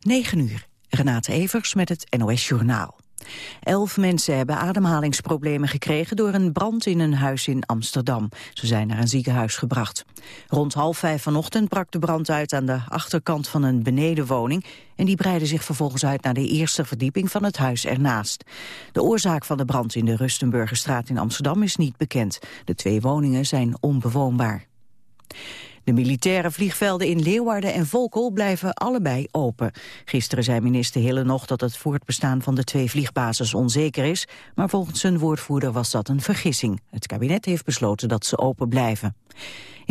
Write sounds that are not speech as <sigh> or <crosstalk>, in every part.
9 uur. Renate Evers met het NOS Journaal. Elf mensen hebben ademhalingsproblemen gekregen door een brand in een huis in Amsterdam. Ze zijn naar een ziekenhuis gebracht. Rond half vijf vanochtend brak de brand uit aan de achterkant van een benedenwoning en die breidde zich vervolgens uit naar de eerste verdieping van het huis ernaast. De oorzaak van de brand in de Rustenburgerstraat in Amsterdam is niet bekend. De twee woningen zijn onbewoonbaar. De militaire vliegvelden in Leeuwarden en Volkel blijven allebei open. Gisteren zei minister Hille nog dat het voortbestaan van de twee vliegbases onzeker is, maar volgens zijn woordvoerder was dat een vergissing. Het kabinet heeft besloten dat ze open blijven.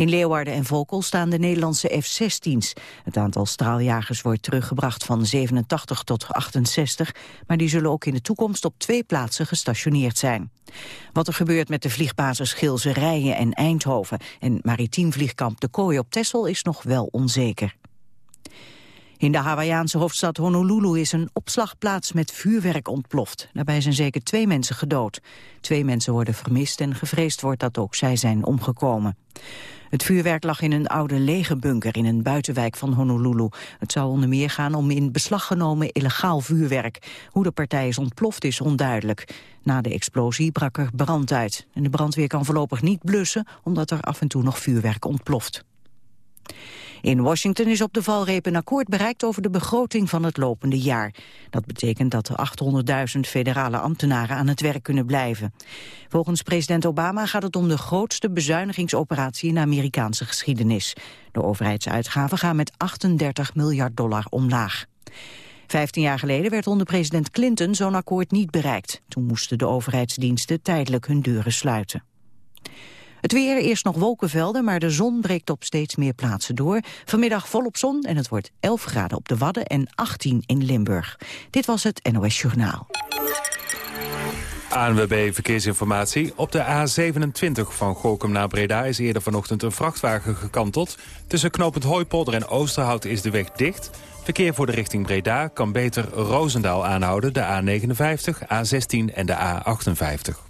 In Leeuwarden en Volkel staan de Nederlandse F-16's. Het aantal straaljagers wordt teruggebracht van 87 tot 68... maar die zullen ook in de toekomst op twee plaatsen gestationeerd zijn. Wat er gebeurt met de vliegbasis Gilze Rijen en Eindhoven... en maritiem vliegkamp De Kooi op Texel is nog wel onzeker. In de Hawaïaanse hoofdstad Honolulu is een opslagplaats met vuurwerk ontploft. Daarbij zijn zeker twee mensen gedood. Twee mensen worden vermist en gevreesd wordt dat ook zij zijn omgekomen. Het vuurwerk lag in een oude legerbunker in een buitenwijk van Honolulu. Het zou onder meer gaan om in beslag genomen illegaal vuurwerk. Hoe de partij is ontploft is onduidelijk. Na de explosie brak er brand uit. En de brandweer kan voorlopig niet blussen omdat er af en toe nog vuurwerk ontploft. In Washington is op de valreep een akkoord bereikt over de begroting van het lopende jaar. Dat betekent dat 800.000 federale ambtenaren aan het werk kunnen blijven. Volgens president Obama gaat het om de grootste bezuinigingsoperatie in de Amerikaanse geschiedenis. De overheidsuitgaven gaan met 38 miljard dollar omlaag. Vijftien jaar geleden werd onder president Clinton zo'n akkoord niet bereikt. Toen moesten de overheidsdiensten tijdelijk hun deuren sluiten. Het weer, eerst nog wolkenvelden, maar de zon breekt op steeds meer plaatsen door. Vanmiddag volop zon en het wordt 11 graden op de Wadden en 18 in Limburg. Dit was het NOS Journaal. ANWB Verkeersinformatie. Op de A27 van Gorkum naar Breda is eerder vanochtend een vrachtwagen gekanteld. Tussen knooppunt Hooipolder en Oosterhout is de weg dicht. Verkeer voor de richting Breda kan beter Roosendaal aanhouden, de A59, A16 en de A58.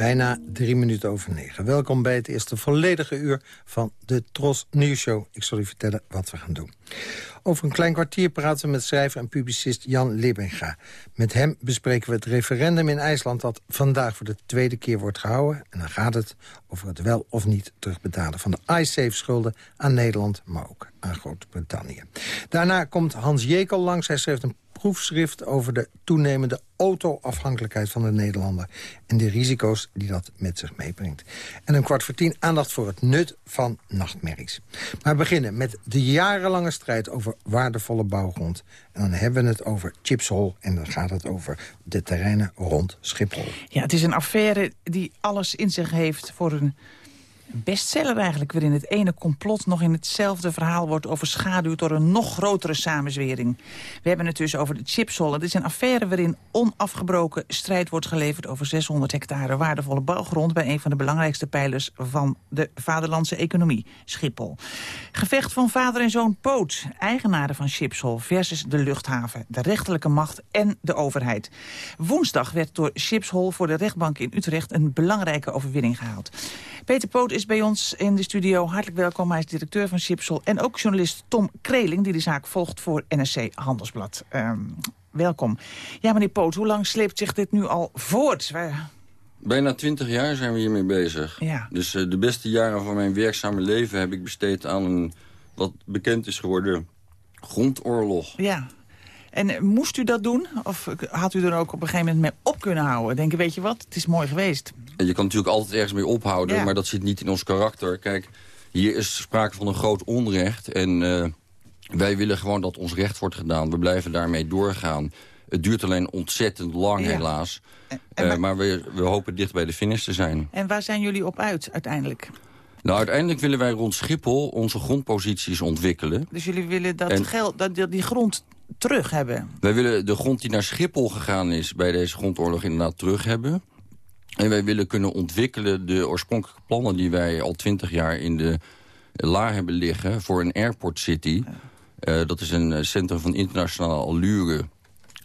Bijna drie minuten over negen. Welkom bij het eerste volledige uur van de Tros Nieuws Show. Ik zal u vertellen wat we gaan doen. Over een klein kwartier praten we met schrijver en publicist Jan Libbenga. Met hem bespreken we het referendum in IJsland... dat vandaag voor de tweede keer wordt gehouden. En dan gaat het over het wel of niet terugbetalen... van de iSafe-schulden aan Nederland, maar ook aan Groot-Brittannië. Daarna komt Hans Jekel langs. Hij schreef een proefschrift over de toenemende auto-afhankelijkheid van de Nederlander... en de risico's die dat met zich meebrengt. En een kwart voor tien aandacht voor het nut van nachtmerries. Maar we beginnen met de jarenlange strijd over waardevolle bouwgrond. En dan hebben we het over Chipshol en dan gaat het over de terreinen rond Schiphol. Ja, het is een affaire die alles in zich heeft voor een bestseller eigenlijk... waarin het ene complot nog in hetzelfde verhaal wordt overschaduwd... door een nog grotere samenzwering. We hebben het dus over de chipsol. Het is een affaire waarin onafgebroken strijd wordt geleverd... over 600 hectare waardevolle bouwgrond... bij een van de belangrijkste pijlers van de vaderlandse economie, Schiphol. Gevecht van vader en zoon Poot, eigenaren van Chipsol... versus de luchthaven, de rechterlijke macht en de overheid. Woensdag werd door Chipsol voor de rechtbank in Utrecht... een belangrijke overwinning gehaald. Peter Poot is bij ons in de studio. Hartelijk welkom. Hij is directeur van Chipsel. En ook journalist Tom Kreling, die de zaak volgt voor NRC Handelsblad. Ehm, welkom. Ja, meneer Poot, hoe lang sleept zich dit nu al voort? Bijna twintig jaar zijn we hiermee bezig. Ja. Dus uh, de beste jaren van mijn werkzame leven heb ik besteed aan een, wat bekend is geworden, grondoorlog. Ja, en moest u dat doen? Of had u er ook op een gegeven moment mee op kunnen houden? Denken, weet je wat, het is mooi geweest. Je kan natuurlijk altijd ergens mee ophouden, maar dat zit niet in ons karakter. Kijk, hier is sprake van een groot onrecht. En uh, wij willen gewoon dat ons recht wordt gedaan. We blijven daarmee doorgaan. Het duurt alleen ontzettend lang, helaas. En, uh, maar we, we hopen dicht bij de finish te zijn. En waar zijn jullie op uit uiteindelijk? Nou, uiteindelijk willen wij rond Schiphol onze grondposities ontwikkelen. Dus jullie willen dat, geld, dat die grond terug hebben? Wij willen de grond die naar Schiphol gegaan is... bij deze grondoorlog inderdaad terug hebben. En wij willen kunnen ontwikkelen de oorspronkelijke plannen... die wij al twintig jaar in de la hebben liggen voor een airport city. Uh, dat is een centrum van internationale allure...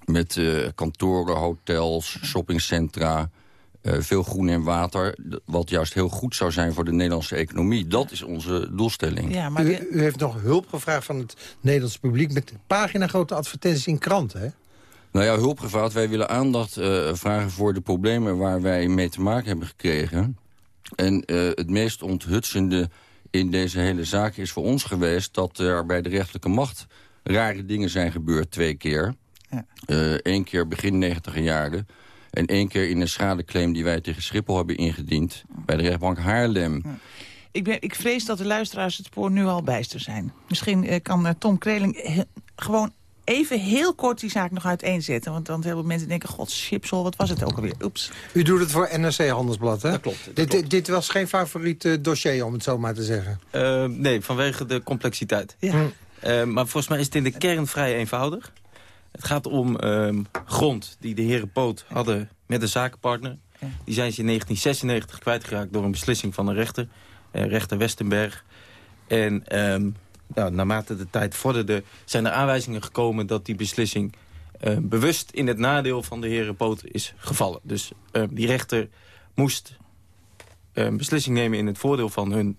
met uh, kantoren, hotels, shoppingcentra... Uh, veel groen en water, wat juist heel goed zou zijn voor de Nederlandse economie. Dat is onze doelstelling. Ja, maar u, u, heeft nog hulp gevraagd van het Nederlandse publiek... met pagina grote advertenties in kranten, hè? Nou ja, hulp gevraagd. Wij willen aandacht uh, vragen voor de problemen waar wij mee te maken hebben gekregen. En uh, het meest onthutsende in deze hele zaak is voor ons geweest... dat er bij de rechterlijke macht rare dingen zijn gebeurd twee keer. Ja. Eén keer begin negentiger jaren en één keer in een schadeclaim die wij tegen Schiphol hebben ingediend... bij de rechtbank Haarlem. Ik, ben, ik vrees dat de luisteraars het spoor nu al bijster zijn. Misschien eh, kan uh, Tom Kreling gewoon even heel kort die zaak nog uiteenzetten. Want dan heel veel mensen denken, god, Schipsel, wat was het ook alweer? Oeps. U doet het voor NRC Handelsblad, hè? Dat klopt. dit, klopt. dit, was geen favoriet uh, dossier, om het zo maar te zeggen. Uh, nee, vanwege de complexiteit. Ja. Uh, maar volgens mij is het in de kern vrij eenvoudig. Het gaat om um, grond die de heren Poot hadden met een zakenpartner. Die zijn ze in 1996 kwijtgeraakt door een beslissing van een rechter. Uh, rechter Westenberg. En um, nou, naarmate de tijd vorderde zijn er aanwijzingen gekomen... dat die beslissing uh, bewust in het nadeel van de heren Poot is gevallen. Dus uh, die rechter moest een beslissing nemen in het voordeel van hun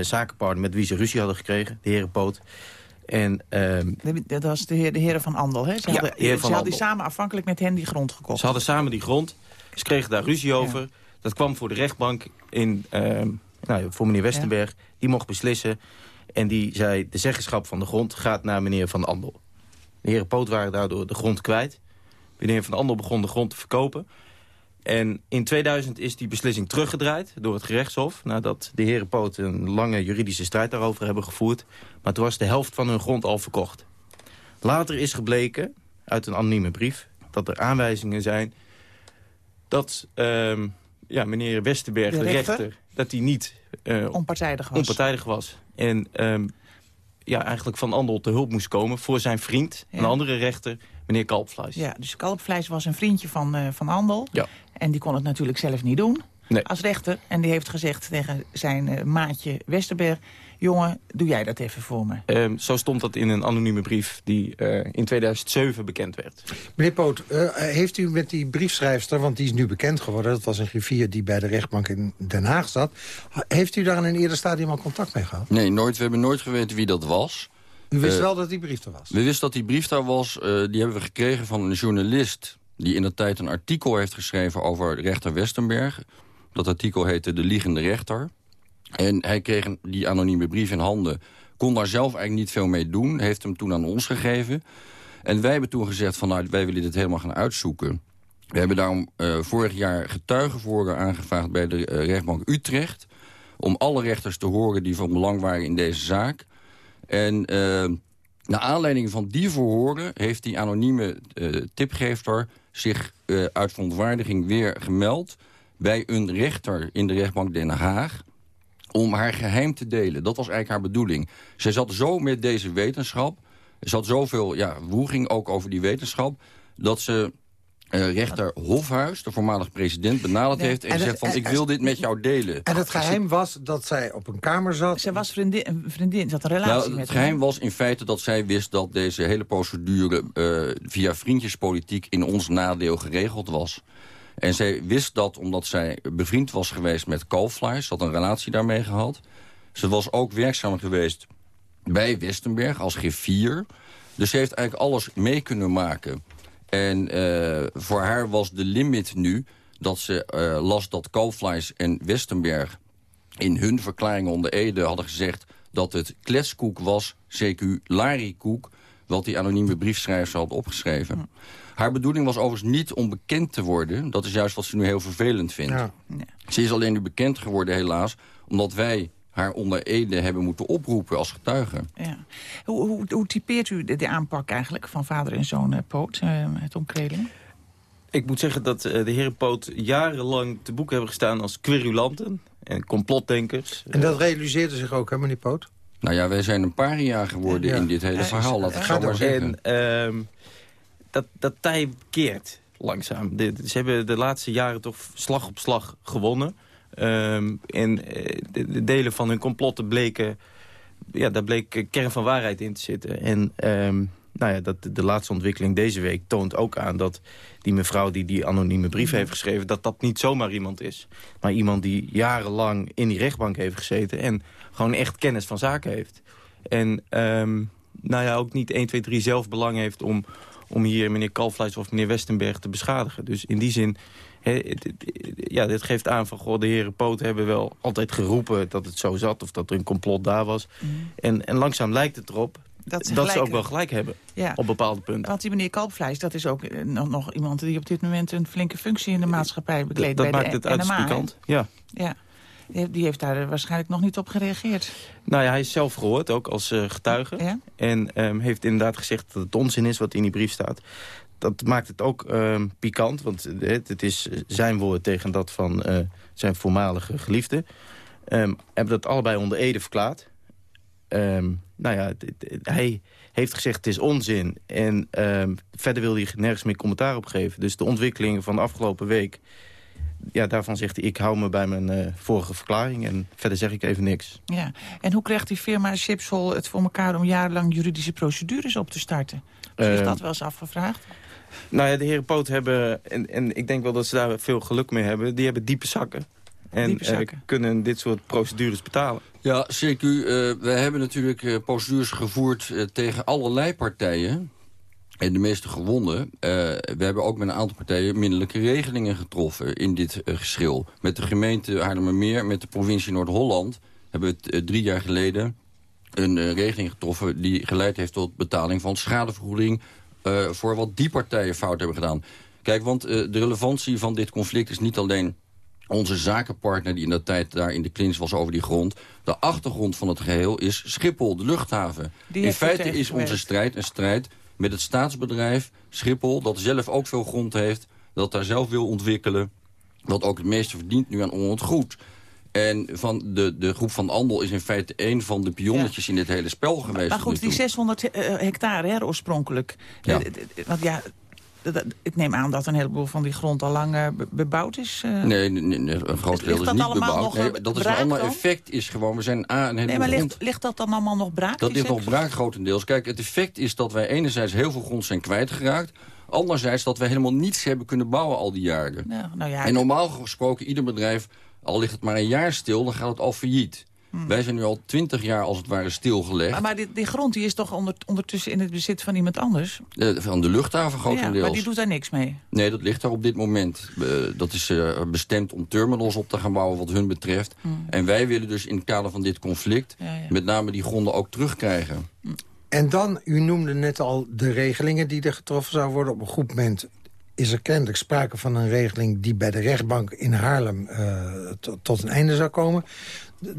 zakenpartner... met wie ze ruzie hadden gekregen, de heren Poot... En, um, dat was de, heer, de heren van Andel, hè? Ze ja, hadden, ze hadden samen afhankelijk met hen die grond gekocht. Ze hadden samen die grond. Ze kregen daar ruzie over. Ja. Dat kwam voor de rechtbank in, um, nou, voor meneer Westenberg. Ja. Die mocht beslissen. En die zei, de zeggenschap van de grond gaat naar meneer Van Andel. De heren Poot waren daardoor de grond kwijt. Meneer Van Andel begon de grond te verkopen. En in 2000 is die beslissing teruggedraaid door het gerechtshof... nadat de heren Poot een lange juridische strijd daarover hebben gevoerd. Maar toen was de helft van hun grond al verkocht. Later is gebleken, uit een anonieme brief... dat er aanwijzingen zijn dat uh, ja, meneer Westerberg, de, de rechter... rechter, dat hij niet uh, onpartijdig, was. onpartijdig was. En um, ja, eigenlijk Van Andel te hulp moest komen voor zijn vriend... Ja. een andere rechter, meneer Kalpfleis. Ja, dus Kalpfleis was een vriendje van, uh, van Andel. Ja. En die kon het natuurlijk zelf niet doen nee. als rechter. En die heeft gezegd tegen zijn uh, maatje Westerberg... jongen, doe jij dat even voor me. Um, zo stond dat in een anonieme brief die uh, in 2007 bekend werd. Meneer Poot, heeft u met die briefschrijfster... want die is nu bekend geworden, dat was een griffier die bij de rechtbank in Den Haag zat... heeft u daar in een eerder stadium al contact mee gehad? Nee, nooit. We hebben nooit geweten wie dat was... U wist uh, wel dat die brief er was? We wisten dat die brief daar was. Uh, die hebben we gekregen van een journalist... die in de tijd een artikel heeft geschreven over rechter Westenberg. Dat artikel heette De Liegende Rechter. En hij kreeg die anonieme brief in handen. Kon daar zelf eigenlijk niet veel mee doen. Heeft hem toen aan ons gegeven. En wij hebben toen gezegd van nou, wij willen dit helemaal gaan uitzoeken. We hebben daarom uh, vorig jaar getuigenvoren aangevraagd bij de rechtbank Utrecht... om alle rechters te horen die van belang waren in deze zaak... En uh, naar aanleiding van die verhoren heeft die anonieme uh, tipgever zich uh, uit verontwaardiging weer gemeld bij een rechter in de rechtbank Den Haag om haar geheim te delen. Dat was eigenlijk haar bedoeling. Zij zat zo met deze wetenschap, zat zoveel ja, woeging ook over die wetenschap, dat ze uh, rechter Hofhuis, de voormalig president, benaderd nee, heeft... en, en gezegd van, ik wil dit met jou delen. En het geheim was dat zij op een kamer zat? Ze was vriendin, een vriendin ze had een relatie nou, met Het geheim was in feite dat zij wist dat deze hele procedure... Uh, via vriendjespolitiek in ons nadeel geregeld was. En zij wist dat omdat zij bevriend was geweest met Kalfleis... had een relatie daarmee gehad. Ze was ook werkzaam geweest bij Westenberg als griffier. Dus ze heeft eigenlijk alles mee kunnen maken... En uh, voor haar was de limit nu dat ze uh, las dat Kalfleis en Westenberg... in hun verklaringen onder Ede hadden gezegd... dat het kletskoek was, CQ larikoek... wat die anonieme briefschrijver had opgeschreven. Haar bedoeling was overigens niet om bekend te worden. Dat is juist wat ze nu heel vervelend vindt. Ja. Ja. Ze is alleen nu bekend geworden helaas... omdat wij haar onder Ede hebben moeten oproepen als getuige. Ja. Hoe, hoe, hoe typeert u de, de, aanpak eigenlijk van vader en zoon uh, Poot, uh, Tom Kreling? Ik moet zeggen dat uh, de heren Poot jarenlang te boek hebben gestaan als querulanten en complotdenkers. En dat realiseerde zich ook, hè, meneer Poot? Nou ja, wij zijn een paar jaar geworden ja. in dit hele verhaal, laat ik zo maar zeggen. En uh, dat, dat tij keert. langzaam. De, ze hebben de laatste jaren toch slag op slag gewonnen. Ehm, en eh, de, delen van hun complotten bleken... Ja, daar bleek kern van waarheid in te zitten. En ehm, nou ja, dat, de laatste ontwikkeling deze week toont ook aan... dat die mevrouw die die anonieme brief heeft geschreven... dat dat niet zomaar iemand is. Maar iemand die jarenlang in die rechtbank heeft gezeten... en gewoon echt kennis van zaken heeft. En um, nou ja, ook niet 1, 2, 3 zelf belang heeft om, om hier meneer Kalfleis of meneer Westenberg te beschadigen. Dus in die zin, ja, dit geeft aan van, goh, de heren Poot hebben wel altijd geroepen dat het zo zat of dat er een complot daar was. Mm. En, en langzaam lijkt het erop dat ze, dat ze ook wel gelijk hebben ja. op bepaalde punten. Want die meneer Kalfvlees, dat is ook eh, nog, nog, iemand die op dit moment een flinke functie in de maatschappij bekleedt. Dat, dat maakt het uiterst pikant, ja. ja. Die heeft daar waarschijnlijk nog niet op gereageerd. Nou ja, hij is zelf gehoord, ook als uh, getuige. En um, heeft inderdaad gezegd dat het onzin is wat in die brief staat. Dat maakt het ook um, pikant, want het, het, is zijn woord tegen dat van uh, zijn voormalige geliefde. Um, hebben dat allebei onder Ede verklaard. Um, nou ja, hij heeft gezegd het is onzin. En verder wil hij nergens meer commentaar op geven. Dus de ontwikkelingen van de afgelopen week ja, daarvan zegt hij, ik hou me bij mijn uh, vorige verklaring en verder zeg ik even niks. Ja. En hoe krijgt die firma Chipsol het voor elkaar om jarenlang juridische procedures op te starten? Is uh, dat wel eens afgevraagd? Nou ja, de heren Poot hebben, en, en ik denk wel dat ze daar veel geluk mee hebben, die hebben diepe zakken. En diepe zakken. Uh, kunnen dit soort procedures betalen. Ja, CQ, we hebben natuurlijk procedures gevoerd tegen allerlei partijen. En de meeste gewonnen. Uh, we hebben ook met een aantal partijen minderlijke regelingen getroffen in dit uh, geschil. Met de gemeente Haarlemmermeer, met de provincie Noord-Holland... hebben we uh, drie jaar geleden een regeling getroffen... die geleid heeft tot betaling van schadevergoeding... voor wat die partijen fout hebben gedaan. Kijk, want de relevantie van dit conflict is niet alleen onze zakenpartner die in dat tijd daar in de klins was over die grond. De achtergrond van het geheel is Schiphol, de luchthaven. in feite is onze strijd een strijd met het staatsbedrijf Schiphol... dat zelf ook veel grond heeft, dat daar zelf wil ontwikkelen... wat ook het meeste verdient nu aan onontgoed. En van de, de groep van Andel is in feite een van de pionnetjes in dit hele spel geweest. Maar, goed, die 600 eh, hectare hè, oorspronkelijk. Ja. Eh, want ja, ik neem aan dat een heleboel van die grond al lang uh, bebouwd is. Uh... Nee, nee, nee, een groot deel is niet bebouwd. Nee, dat is een ander effect is gewoon, we zijn A, een heleboel nee, maar ligt, ligt, dat dan allemaal nog braak? Dat ligt nog braak grotendeels. Kijk, het effect is dat wij enerzijds heel veel grond zijn kwijtgeraakt. Anderzijds dat wij helemaal niets hebben kunnen bouwen al die jaren. Nou, nou ja, en normaal gesproken, ieder bedrijf, al ligt het maar een jaar stil, dan gaat het al failliet. Hmm. Wij zijn nu al twintig jaar als het ware stilgelegd. Maar, maar die, die, grond die is toch onder, ondertussen in het bezit van iemand anders? van de luchthaven grotendeels. Ja, maar die doet daar niks mee? Nee, dat ligt daar op dit moment. Uh, dat is uh, bestemd om terminals op te gaan bouwen wat hun betreft. Hmm. En wij willen dus in het kader van dit conflict... Ja, ja. met name die gronden ook terugkrijgen. Hmm. En dan, u noemde net al de regelingen die er getroffen zouden worden. Op een goed moment is er kennelijk sprake van een regeling... die bij de rechtbank in Haarlem uh, tot een einde zou komen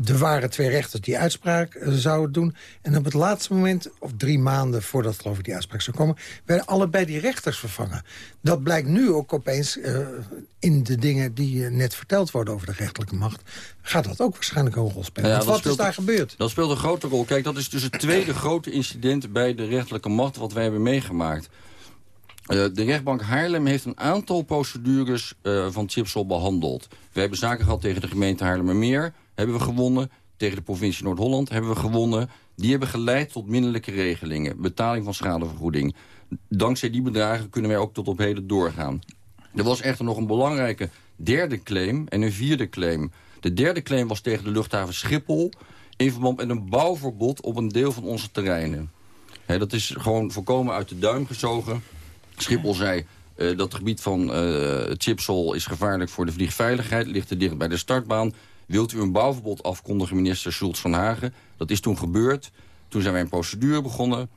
er waren twee rechters die uitspraak uh, zouden doen. En op het laatste moment, of drie maanden voordat geloof ik die uitspraak zou komen... werden allebei die rechters vervangen. Dat blijkt nu ook opeens uh, in de dingen die net verteld worden over de rechterlijke macht... gaat dat ook waarschijnlijk een rol spelen. Ja, wat is daar gebeurd? Dat speelt een grote rol. Kijk, dat is dus het tweede grote incident bij de rechterlijke macht... wat wij hebben meegemaakt. De rechtbank Haarlem heeft een aantal procedures van Chipsol behandeld. We hebben zaken gehad tegen de gemeente Haarlemmermeer hebben we gewonnen. Tegen de provincie Noord-Holland hebben we gewonnen. Die hebben geleid tot minderlijke regelingen. Betaling van schadevergoeding. Dankzij die bedragen kunnen wij ook tot op heden doorgaan. Er was echter nog een belangrijke derde claim en een vierde claim. De derde claim was tegen de luchthaven Schiphol... in verband met een bouwverbod op een deel van onze terreinen. dat is gewoon voorkomen uit de duim gezogen. Schiphol zei, uh, dat gebied van uh, Chipsol is gevaarlijk voor de vliegveiligheid... ligt te dicht bij de startbaan. Wilt u een bouwverbod afkondigen, minister Schultz van Hagen? Dat is toen gebeurd. Toen zijn wij een procedure begonnen.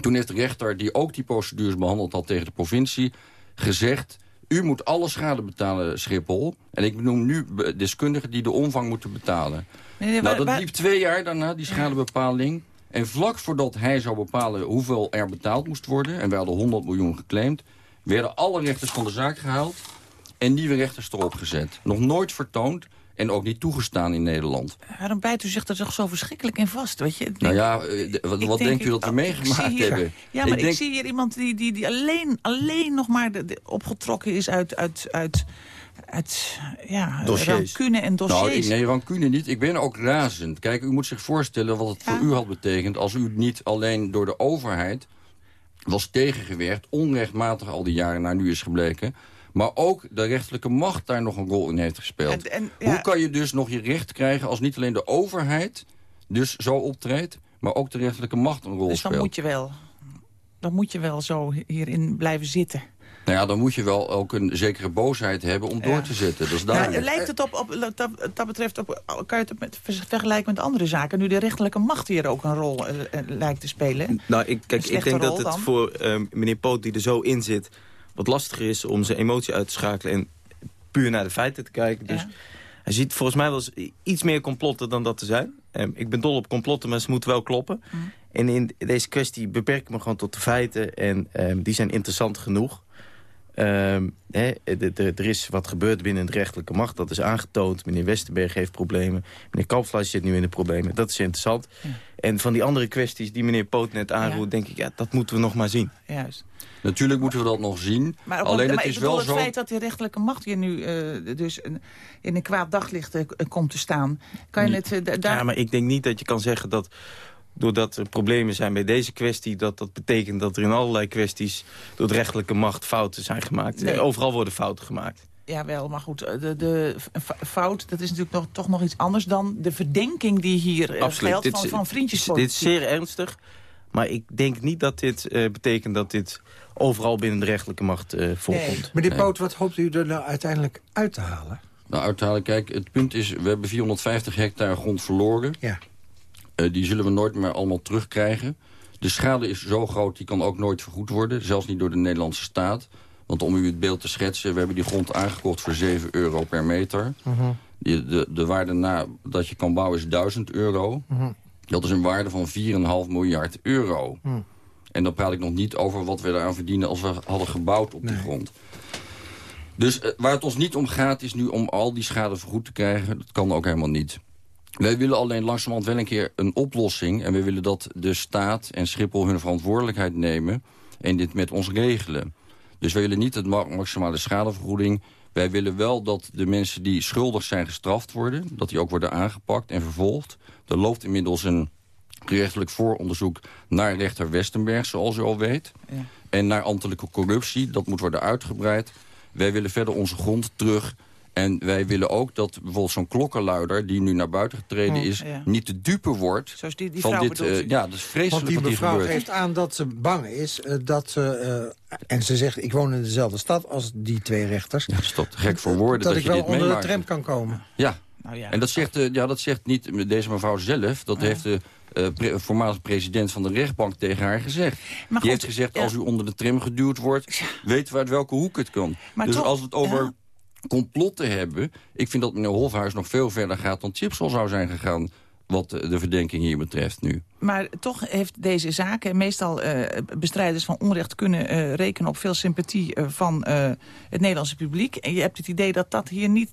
Toen heeft de rechter, die ook die procedures behandeld had tegen de provincie... gezegd, u moet alle schade betalen, Schiphol. En ik noem nu deskundigen die de omvang moeten betalen. Nee, nou, dat liep twee jaar daarna, die schadebepaling. En vlak voordat hij zou bepalen hoeveel er betaald moest worden... en wij hadden 100 miljoen geclaimd... werden alle rechters van de zaak gehaald... en nieuwe rechters erop gezet. Nog nooit vertoond en ook niet toegestaan in Nederland. Waarom bijt u zich er toch zo verschrikkelijk in vast? Weet je? Nou ja, eh, wat, denkt u dat we zie meegemaakt hier- hebben? Ja, maar ik, denk- zie hier iemand die, die, die alleen, alleen nog maar de, de- opgetrokken is uit, uit, uit, uit ja, Dossiers. rancune en Nou, dossiers. ik, nee, rancune niet. Ik ben ook razend. Kijk, u moet zich voorstellen wat het Ja. voor u had betekend... als u niet alleen door de overheid was tegengewerkt... onrechtmatig al die jaren naar nu is gebleken... maar ook de rechterlijke macht daar nog een rol in heeft gespeeld. En- en, ja. Hoe kan je dus nog je recht krijgen als niet alleen de overheid... dus zo optreedt, maar ook de rechterlijke macht een rol dus dan speelt? moet je wel... Dan moet je wel zo hierin blijven zitten. Nou ja, dan moet je wel ook een zekere boosheid hebben om Ja. door te zetten. Dat is Ja, duidelijk. lijkt het op, op dat, dat betreft, op, kan je het met, vergelijken met andere zaken... nu de rechterlijke macht hier ook een rol eh, eh, lijkt te spelen? Nou, ik, kijk, ik denk dat het dan? voor ehm, meneer Poot, die er zo in zit... wat lastiger is om zijn emotie uit te schakelen... en puur naar de feiten te kijken. Dus Ja. hij ziet volgens mij wel eens iets meer complotten dan dat te zijn. Ehm, ik ben dol op complotten, maar ze moeten wel kloppen. Mm. En in deze kwestie beperk ik me gewoon tot de feiten... en ehm, die zijn interessant genoeg. Ehm, hè, de- de- er is wat gebeurd binnen de rechterlijke macht. Dat is aangetoond. Meneer Westerberg heeft problemen. Meneer Kalpfleisch zit nu in de problemen. Dat is interessant. En van die andere kwesties die meneer Poot net aanroert... denk ik, ja, dat moeten we nog maar zien. Juist. Natuurlijk moeten we dat nog zien. Maar, Alleen maar het is wel het zo... feit dat die rechterlijke macht hier nu eh, dus een, in een kwaad daglicht eh, komt te staan. Kan je het eh, da- daar... Ja, maar ik denk niet dat je kan zeggen dat... doordat er problemen zijn bij deze kwestie... dat dat betekent dat er in allerlei kwesties... door de rechterlijke macht fouten zijn gemaakt. Nee. Overal worden fouten gemaakt. Jawel, maar goed, eh, de, de fout, dat is natuurlijk nog, toch nog iets anders dan de verdenking die hier eh, geldt Dit van, is- van Dit vriendjespolitiek. is zeer ernstig. Maar ik denk niet dat dit eh, betekent dat dit overal binnen de rechterlijke macht eh, voorkomt. Meneer Nee. Poot, wat hoopt u er nou uiteindelijk uit te halen? Nou, uithalen, kijk, het punt is, we hebben 450 hectare grond verloren. Ja. Eh, die zullen we nooit meer allemaal terugkrijgen. De schade is zo groot, die kan ook nooit vergoed worden. Zelfs niet door de Nederlandse staat. Want om u het beeld te schetsen, we hebben die grond aangekocht voor 7 euro per meter. Die- de, de waarde na dat je kan bouwen is 1000 euro. Dat is een waarde van 4,5 miljard euro. En dan praat ik nog niet over wat we eraan verdienen als we hadden gebouwd op die grond. Dus eh, waar het ons niet om gaat is nu om al die schade vergoed te krijgen. Dat kan ook helemaal niet. Wij willen alleen langzamerhand wel een keer een oplossing. En we willen dat de staat en Schiphol hun verantwoordelijkheid nemen... en dit met ons regelen. Dus wij willen niet het ma- maximale schadevergoeding. Wij willen wel dat de mensen die schuldig zijn gestraft worden... dat die ook worden aangepakt en vervolgd. Er loopt inmiddels een gerechtelijk vooronderzoek naar rechter Westenberg, zoals u al weet. Ja. En naar ambtelijke corruptie, dat moet worden uitgebreid. Wij willen verder onze grond terug... En wij willen ook dat bijvoorbeeld zo'n klokkenluider... die nu naar buiten getreden is, ja. niet de dupe wordt... Zoals die, die van vrouw dit, eh, ja, dat is vreselijk Want die wat hier mevrouw gebeurt. geeft aan dat ze bang is eh, dat ze... eh, en ze zegt, ik woon in dezelfde stad als die twee rechters. Ja, dat is toch gek voor woorden dat, dat, ik je wel dit onder de tram kan komen. Ja, Nou ja. en dat zegt, eh, ja, dat zegt niet deze mevrouw zelf. Dat heeft de eh, pre- voormalig president van de rechtbank tegen haar gezegd. Maar Die goed, heeft gezegd, ja. als u onder de tram geduwd wordt... weten we uit welke hoek het kan. Maar dus toch- als het over. Complotten hebben... ik vind dat meneer Hofhuis nog veel verder gaat dan Chipsel zou zijn gegaan... wat de, de verdenking hier betreft nu. Maar toch heeft deze zaak, en meestal eh, bestrijders van onrecht kunnen eh, rekenen op veel sympathie eh, van eh, het Nederlandse publiek. En je hebt het idee dat dat hier niet,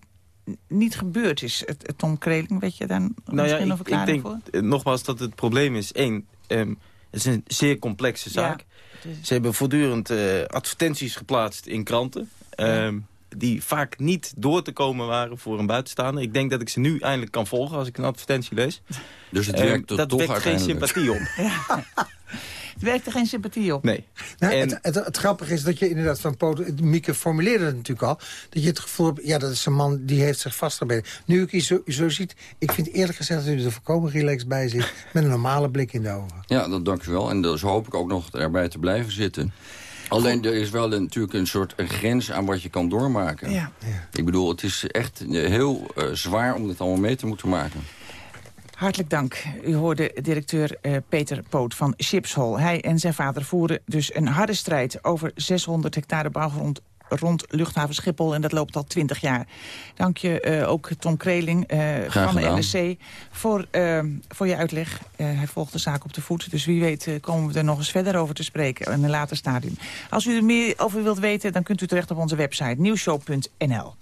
niet gebeurd is. Tom Kreling, weet je daar Nou ja, misschien een ik, ik verklaring denk voor? nogmaals dat het probleem is... één, ehm, het is een zeer complexe zaak. Ze hebben voortdurend eh, advertenties geplaatst in kranten... ehm, die vaak niet door te komen waren voor een buitenstaander. Ik denk dat ik ze nu eindelijk kan volgen als ik een advertentie lees. Dus het Ehm, werkt er dat toch wekt geen sympathie op. <laughs> Het werkt er geen sympathie op. Nee. Nou, En- het, het, het grappige is dat je inderdaad van. Mieke formuleerde het natuurlijk al. Dat je het gevoel hebt, ja, dat is een man die heeft zich vastgebeden. Nu ik u zo, zo ziet, ik vind eerlijk gezegd dat u er volkomen relaxed bij zit. Met een normale blik in de ogen. Ja, dat dank u wel. En dus hoop ik ook nog erbij te blijven zitten. Alleen er is wel een, natuurlijk een soort een grens aan wat je kan doormaken. Ja. Ik bedoel, het is echt eh, heel eh, zwaar om dit allemaal mee te moeten maken. Hartelijk dank. U hoorde directeur eh, Peter Poot van Shipshol. Hij en zijn vader voeren dus een harde strijd over 600 hectare bouwgrond rond luchthaven Schiphol. En dat loopt al twintig jaar. Dank je ook Tom Kreling van de NSC voor, voor je uitleg. hij volgt de zaak op de voet. Dus wie weet komen we er nog eens verder over te spreken in een later stadium. Als u er meer over wilt weten, dan kunt u terecht op onze website nieuwshow.nl.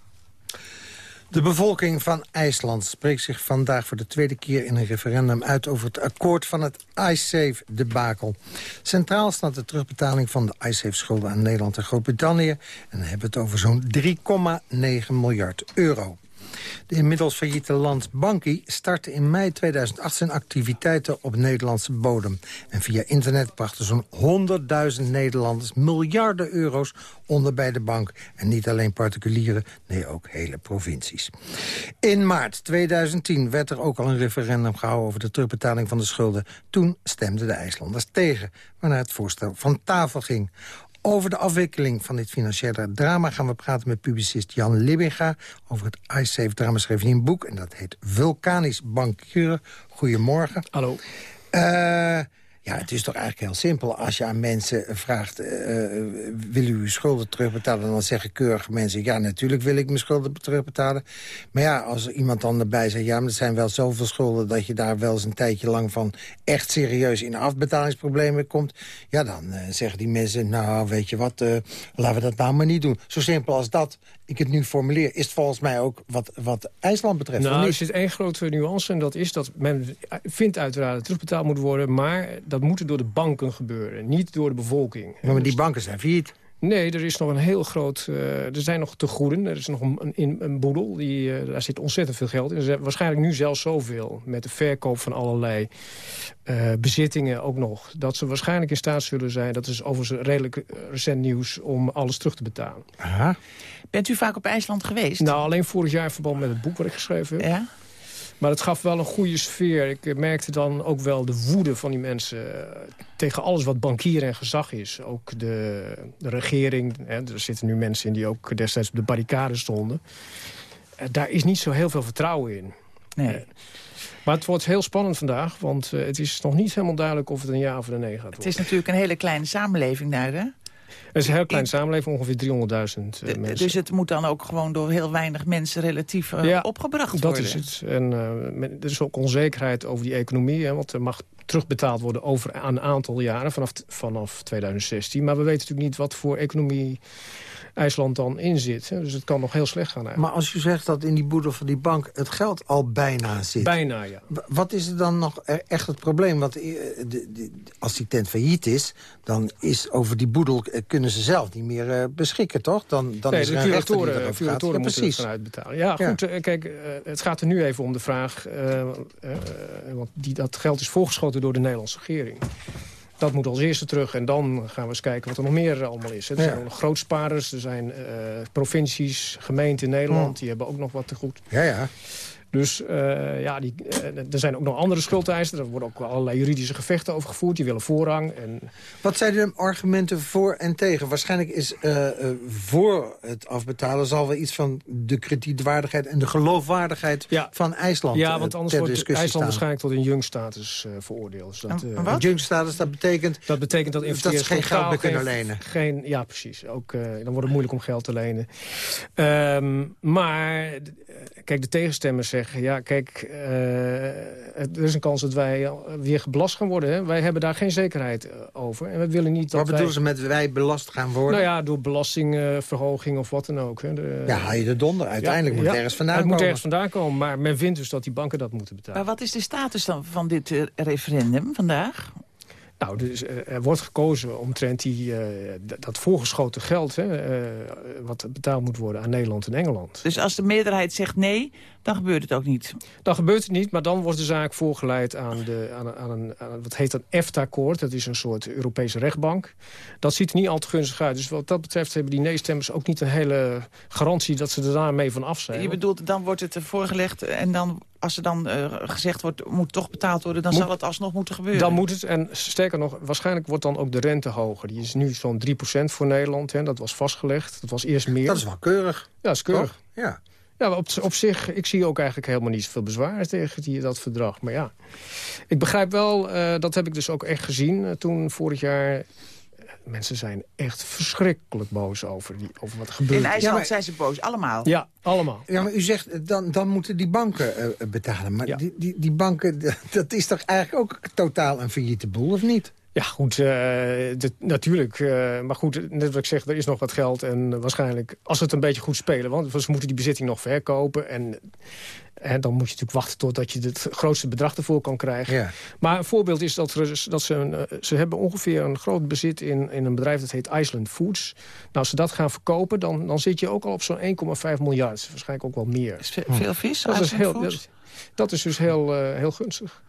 De bevolking van IJsland spreekt zich vandaag voor de tweede keer in een referendum uit over het akkoord van het iSafe-debakel. Centraal staat de terugbetaling van de iSafe-schulden aan Nederland en Groot-Brittannië. En hebben het over zo'n 3,9 miljard euro. De inmiddels failliete land Banki startte in mei 2008 zijn activiteiten op Nederlandse bodem. En via internet brachten zo'n 100.000 Nederlanders miljarden euro's onder bij de bank. En niet alleen particulieren, nee ook hele provincies. In maart 2010 werd er ook al een referendum gehouden over de terugbetaling van de schulden. Toen stemden de IJslanders tegen, waarna het voorstel van tafel ging. Over de afwikkeling van dit financiële drama gaan we praten met publicist Jan Libbinga. Over het iSafe-drama schreef hij een boek en dat heet Vulkanisch Bankieren. Goedemorgen. Hallo. Uh, ja, het is toch eigenlijk heel simpel. Als je aan mensen vraagt, uh, wil u uw schulden terugbetalen? Dan zeggen keurige mensen, ja, natuurlijk wil ik mijn schulden terugbetalen. Maar ja, als iemand dan erbij zegt, ja, maar er zijn wel zoveel schulden... dat je daar wel eens een tijdje lang van echt serieus in afbetalingsproblemen komt... ja, dan uh, zeggen die mensen, nou, weet je wat, laten we dat nou maar niet doen. Zo simpel als dat ik het nu formuleer, is het volgens mij ook wat, wat IJsland betreft. Nou, er zit één grote nuance en dat is dat men vindt uiteraard dat terugbetaald moet worden... maar dat moet door de banken gebeuren, niet door de bevolking. maar die banken zijn failliet. Nee, er is nog een heel groot... Uh, er zijn nog te goeden. Er is nog een, een, een boedel. Die, uh, daar zit ontzettend veel geld in. Er zijn waarschijnlijk nu zelfs zoveel. Met de verkoop van allerlei uh, bezittingen ook nog. Dat ze waarschijnlijk in staat zullen zijn... dat is overigens redelijk recent nieuws... om alles terug te betalen. Aha. Bent u vaak op IJsland geweest? Nou, alleen vorig jaar in verband met het boek wat ik geschreven heb. Ja? Maar het gaf wel een goede sfeer. Ik eh, merkte dan ook wel de woede van die mensen... Eh, tegen alles wat bankier en gezag is. Ook de, de regering. Hè, er zitten nu mensen in die ook destijds op de barricade stonden. Uh, daar is niet zo heel veel vertrouwen in. Nee. Maar het wordt heel spannend vandaag, want het is nog niet helemaal duidelijk of het een ja of een nee gaat worden. Het is natuurlijk een hele kleine samenleving daar, hè? Het is een heel klein samenleving, ongeveer 300.000 uh, mensen. Dus het moet dan ook gewoon door heel weinig mensen relatief uh, ja, opgebracht worden? dat is het. En uh, er is ook onzekerheid over die economie. Hè, want er mag terugbetaald worden over een aantal jaren, vanaf, vanaf 2016. Maar we weten natuurlijk niet wat voor economie IJsland dan in zit. Dus het kan nog heel slecht gaan eigenlijk. Maar als u zegt dat in die boedel van die bank het geld al bijna zit... Bijna, ja. Wat is er dan nog e- echt het probleem? Want eh, de, de, als die tent failliet is, dan is over die boedel... Eh, kunnen ze zelf niet meer uh, beschikken, toch? Dan, dan nee, is de er curatoren, een curatoren ja, moeten het gaan uitbetalen. Ja, goed, ja. kijk, het gaat er nu even om de vraag... want die, dat geld is voorgeschoten door de Nederlandse regering. Dat moet als eerste terug en dan gaan we eens kijken wat er nog meer allemaal is. Er ja. zijn nog grootsparers, er zijn uh, provincies, gemeenten in Nederland... die hebben ook nog wat te goed. Ja, ja. Dus uh, ja, die, uh, er zijn ook nog andere schuldeisen. Er worden ook allerlei juridische gevechten over gevoerd. Die willen voorrang. En... Wat zijn de argumenten voor en tegen? Waarschijnlijk is uh, voor het afbetalen... zal wel iets van de kredietwaardigheid en de geloofwaardigheid ja. van IJsland Ja, want anders wordt IJsland staan. waarschijnlijk tot een jungstatus veroordeeld. Dus dat, en, wat? Jungstatus, dat betekent... Dat betekent dat investeerders geen geld meer kunnen geen, lenen. Geen, ja, precies. Ook, dan wordt het moeilijk om geld te lenen. Um, maar, kijk, de tegenstemmers zeggen ja, kijk, uh, er is een kans dat wij weer belast gaan worden. Hè? Wij hebben daar geen zekerheid over. En we willen niet dat wat bedoelen wij... ze met wij belast gaan worden? Nou ja, door belastingverhoging of wat dan ook. Hè? De, ja, haal je de donder. Uiteindelijk ja, moet ja, ergens vandaan het komen. moet ergens vandaan komen, maar men vindt dus dat die banken dat moeten betalen. Maar wat is de status dan van dit referendum vandaag? Nou, dus, uh, er wordt gekozen omtrent die, uh, dat voorgeschoten geld... Hè, uh, wat betaald moet worden aan Nederland en Engeland. Dus als de meerderheid zegt nee, dan gebeurt het ook niet? Dan gebeurt het niet, maar dan wordt de zaak voorgeleid aan, de, aan, aan een... Aan, wat heet dat EFTA-akkoord, dat is een soort Europese rechtbank. Dat ziet er niet al te gunstig uit. Dus wat dat betreft hebben die nee-stemmers ook niet een hele garantie... dat ze er daarmee van af zijn. Je bedoelt, dan wordt het voorgelegd en dan als er dan uh, gezegd wordt, moet toch betaald worden... dan moet, zal het alsnog moeten gebeuren. Dan moet het, en sterker nog, waarschijnlijk wordt dan ook de rente hoger. Die is nu zo'n 3% voor Nederland, hè, dat was vastgelegd. Dat was eerst meer. Dat is wel keurig. Ja, dat is keurig. Toch? Ja. Ja, op, op zich, ik zie ook eigenlijk helemaal niet zoveel bezwaar tegen die, dat verdrag. Maar ja, ik begrijp wel, uh, dat heb ik dus ook echt gezien uh, toen vorig jaar... mensen zijn echt verschrikkelijk boos over, die, over wat er gebeurt. In IJsland zijn ze boos, allemaal. Ja, allemaal. Ja, maar u zegt, dan, dan moeten die banken uh, betalen. Maar die, die, die banken, <laughs> dat is toch eigenlijk ook totaal een failliete boel, of niet? Ja, goed, uh, natuurlijk. Uh, maar goed, net wat ik zeg, er is nog wat geld. En waarschijnlijk, als ze het een beetje goed spelen... want ze moeten die bezitting nog verkopen. En, en dan moet je natuurlijk wachten totdat je het grootste bedrag ervoor kan krijgen. Ja. Maar een voorbeeld is dat, er, dat ze, een, uh, ze hebben ongeveer een groot bezit in, in een bedrijf... dat heet Iceland Foods. Nou, als ze dat gaan verkopen, dan, dan zit je ook al op zo'n 1,5 miljard. Waarschijnlijk ook wel meer. Is veel vis, dat is, heel, dat, dat, is dus heel, heel gunstig.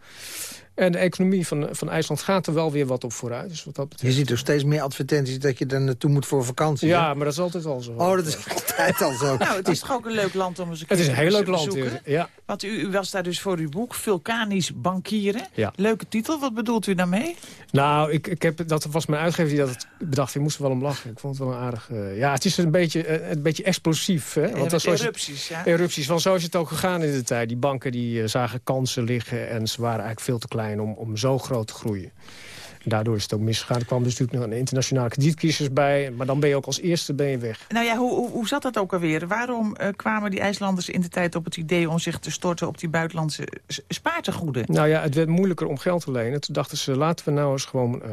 En de economie van, van IJsland gaat er wel weer wat op vooruit. Dus wat dat betreft... Je ziet er steeds meer advertenties dat je er naartoe moet voor vakantie. Ja, maar dat is altijd al zo. Oh, dat is altijd al zo. <laughs> nou, het is toch ook een leuk land om eens een keer Het is een heel leuk land, ja. Want u, u, was daar dus voor uw boek, Vulkanisch Bankieren. Ja. Leuke titel, wat bedoelt u daarmee? Nou, ik, ik heb, dat was mijn uitgever die dat bedacht. Ik moest er wel om lachen. Ik vond het wel een aardig... Uh, ja, het is een beetje, uh, een beetje explosief. Hè? Want ja, zoals erupties, ja. Erupties, want zo is het ook gegaan in de tijd. Die banken die uh, zagen kansen liggen en ze waren eigenlijk veel te klein om, om zo groot te groeien. Daardoor is het ook misgegaan. Er kwam dus natuurlijk nog een internationale kredietcrisis bij. Maar dan ben je ook als eerste ben je weg. Nou ja, hoe, hoe, hoe zat dat ook alweer? Waarom uh, kwamen die IJslanders in de tijd op het idee... om zich te storten op die buitenlandse spaartegoeden? Nou ja, het werd moeilijker om geld te lenen. Toen dachten ze, laten we nou eens gewoon uh,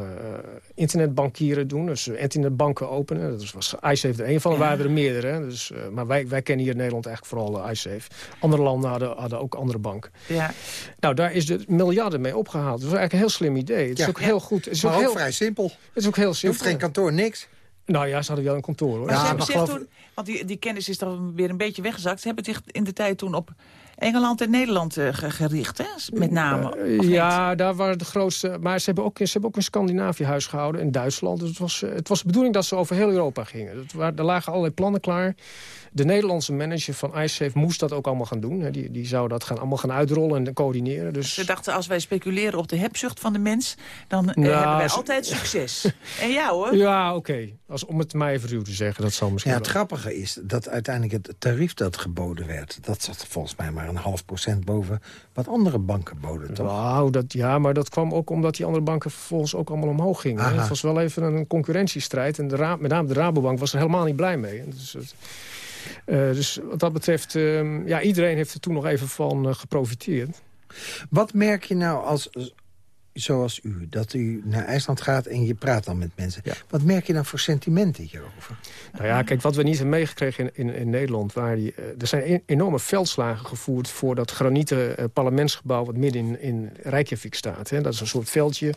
internetbankieren doen. Dus internetbanken openen. Dat was iSafe er een van. Ja. waren er meerdere. Dus, uh, maar wij, wij kennen hier in Nederland eigenlijk vooral iSafe. Andere landen hadden, hadden ook andere banken. Ja. Nou, daar is de miljarden mee opgehaald. Dat was eigenlijk een heel slim idee. Het is ook heel goed het is maar ook, heel, vrij simpel. Het is ook heel simpel. Je hoeft geen kantoor, niks. Nou ja, ze hadden wel een kantoor hoor. Maar ja, ze hebben zich toen, want die, die kennis is dan weer een beetje weggezakt. Ze hebben zich in de tijd toen op Engeland en Nederland uh, gericht, hè? met name. Uh, ja, daar waren de grootste... Maar ze hebben ook, ze hebben ook in Scandinavië huis gehouden, in Duitsland. Dus het, was, het was de bedoeling dat ze over heel Europa gingen. Het waren, er lagen allerlei plannen klaar. De Nederlandse manager van iSafe moest dat ook allemaal gaan doen. Die, die zou dat gaan, allemaal gaan uitrollen en coördineren. Dus... Ze dachten, als wij speculeren op de hebzucht van de mens... dan nou, hebben wij altijd succes. <laughs> en ja hoor. Ja, oké. Okay. Om het mij even ruw te zeggen, dat zal misschien Ja, het grappige is dat uiteindelijk het tarief dat geboden werd... dat zat volgens mij maar een half procent boven wat andere banken boden, toch? Wauw, dat, ja, maar dat kwam ook omdat die andere banken vervolgens ook allemaal omhoog gingen. Het was wel even een concurrentiestrijd. En de, met name de Rabobank was er helemaal niet blij mee. Dus, uh, dus wat dat betreft, uh, ja, iedereen heeft er toen nog even van uh, geprofiteerd. Wat merk je nou als, zoals u, dat u naar IJsland gaat en je praat dan met mensen. Ja. Wat merk je dan voor sentimenten hierover? Nou ja, kijk, wat we niet hebben meegekregen in, in, in Nederland... Waar die, uh, er zijn enorme veldslagen gevoerd voor dat granieten uh, parlementsgebouw... wat midden in, in Reykjavik staat. Hè. Dat is een soort veldje.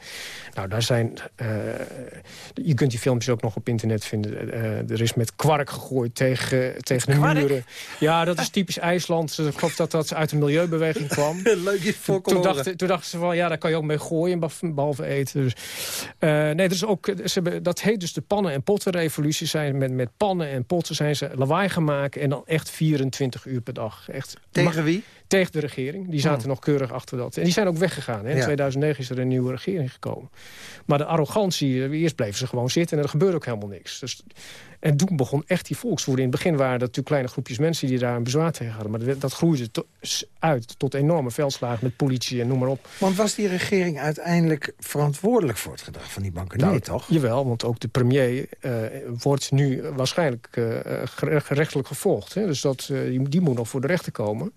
Nou, daar zijn... Uh, je kunt die filmpjes ook nog op internet vinden. er is met kwark gegooid tegen, tegen de kwark? muren. Ja, dat is typisch IJsland. Ik geloof dat dat uit een milieubeweging kwam. <laughs> Leuk voor toen, dachten, toen dachten ze van, ja, daar kan je ook mee gooien behalve eten. Dus, uh, nee, dat, is ook, ze hebben, dat heet dus de pannen- en pottenrevolutie. Zijn met, met pannen en potten zijn ze lawaai maken... en dan echt 24 uur per dag. Echt, Tegen wie? Tegen de regering. Die zaten oh. nog keurig achter dat. En die zijn ook weggegaan. Hè. In ja. 2009 is er een nieuwe regering gekomen. Maar de arrogantie, eerst bleven ze gewoon zitten... en er gebeurde ook helemaal niks. Dus, en toen begon echt die volkswoede. In het begin waren dat natuurlijk kleine groepjes mensen... die daar een bezwaar tegen hadden. Maar dat, groeide to, uit tot enorme veldslagen met politie en noem maar op. Want was die regering uiteindelijk verantwoordelijk voor het gedrag van die banken? Nee, nou, toch? Jawel, want ook de premier uh, wordt nu waarschijnlijk uh, gerechtelijk gevolgd. Hè? Dus dat, uh, die, die moet nog voor de rechter komen.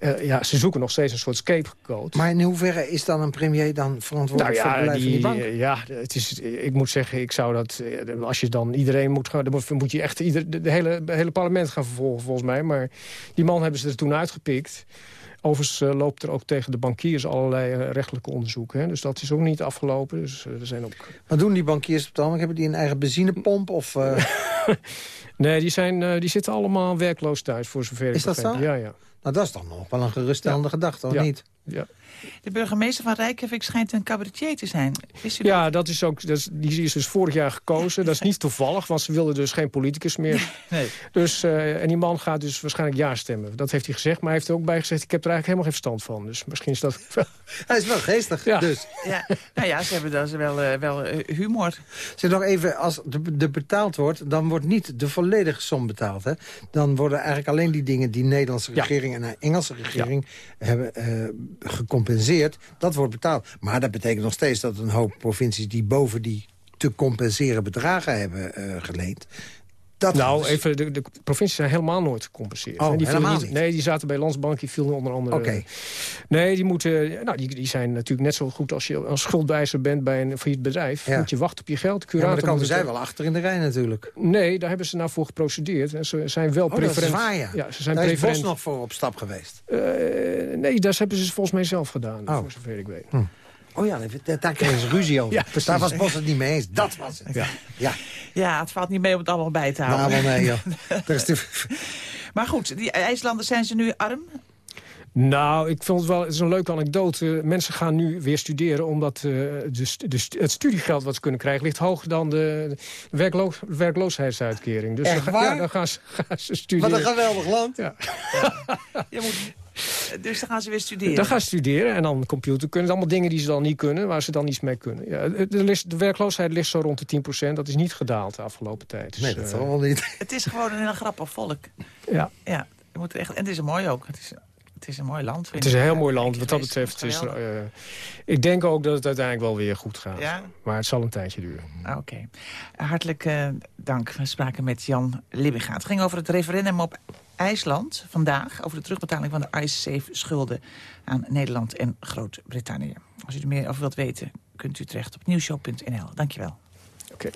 Uh, ja, ze zoeken nog steeds een soort scapegoat. Maar in hoeverre is dan een premier dan verantwoordelijk nou ja, voor het beleid van die bank? Ja, het is, ik moet zeggen, ik zou dat... Als je dan iedereen moet gaan... dan moet je echt ieder, de, de hele, de hele parlement gaan vervolgen, volgens mij. Maar die man hebben ze er toen uitgepikt. Overigens uh, loopt er ook tegen de bankiers allerlei uh, rechtelijke onderzoeken. Hè? Dus dat is ook niet afgelopen. Dus, uh, er zijn ook... Wat doen die bankiers dan? Hebben die een eigen benzinepomp? Of, <laughs> nee, die, zijn, die zitten allemaal werkloos thuis, voor zover ik Is dat zo? Ja, ja. Nou, dat is dan nog wel een geruststellende gedachte, of niet? Ja. De burgemeester van Rijkjavik schijnt een cabaretier te zijn. Wist u ja, dat? dat is ook, dat is, die is dus vorig jaar gekozen. Dat is niet toevallig, want ze wilden dus geen politicus meer. <laughs> Nee. Dus, uh, en die man gaat dus waarschijnlijk ja stemmen. Dat heeft hij gezegd, maar hij heeft er ook bij gezegd... ik heb er eigenlijk helemaal geen verstand van. Dus misschien is dat... <laughs> hij is wel geestig, ja. dus. Ja. Nou ja, ze hebben dus wel, uh, wel uh, humor. Zeg nog even, als er betaald wordt... dan wordt niet de volledige som betaald. Hè? Dan worden eigenlijk alleen die dingen die de Nederlandse regering... Ja. en de Engelse regering ja. hebben gecompenseerd... dat wordt betaald. Maar dat betekent nog steeds dat een hoop provincies die boven die te compenseren bedragen hebben uh, geleend... Dat nou, even, de, de provincies zijn helemaal nooit gecompenseerd. Oh, die helemaal niet, Nee, die zaten bij Landsbank, die vielen onder andere... Oké. Nee, die, moeten, nou, die, die zijn natuurlijk net zo goed als je als schuldbijzer bent bij een failliet bedrijf. Ja. Moet je wachten op je geld. Curator ja, maar dan komen zij wel achter in de rij natuurlijk. Nee, daar hebben ze nou voor geprocedeerd. En ze zijn wel oh, preferent. waar, ja. ja. ze zijn daar preferent... is Bos nog voor op stap geweest? Uh, nee, dat hebben ze volgens mij zelf gedaan, oh. voor zover ik weet. Hm. Oh ja, daar kregen ze ruzie over. Ja, daar was Bos het niet mee eens. Dat was het. Ja, ja. ja het valt niet mee om het allemaal bij te houden. Nou, nee, joh. <laughs> maar goed, die IJslanders zijn ze nu arm? Nou, ik vond het wel het is een leuke anekdote. Mensen gaan nu weer studeren omdat uh, de, de, het studiegeld wat ze kunnen krijgen... ligt hoger dan de werklo werkloosheidsuitkering. Dus Echt waar? Ja, dan gaan ze, gaan ze studeren. Wat een geweldig land. Ja. <laughs> Je moet dus dan gaan ze weer studeren? Dan gaan ze studeren en dan computer kunnen. Allemaal dingen die ze dan niet kunnen, waar ze dan iets mee kunnen. Ja, de, de werkloosheid ligt zo rond de 10%. Dat is niet gedaald de afgelopen tijd. Dus, nee, dat is uh, wel niet. Het is gewoon een heel grappig volk. Ja. ja moet echt, en het is mooi ook. Het is, het is een mooi land. Het is een heel mooi land. Wat dat betreft is uh, ik denk ook dat het uiteindelijk wel weer goed gaat. Ja? Maar het zal een tijdje duren. Ah, oké. Hartelijk uh, dank. We spraken met Jan Libbiga. Het ging over het referendum op IJsland vandaag... over de terugbetaling van de ICE-schulden aan Nederland en Groot-Brittannië. Als u er meer over wilt weten, kunt u terecht op nieuwshow.nl. Dankjewel. Oké.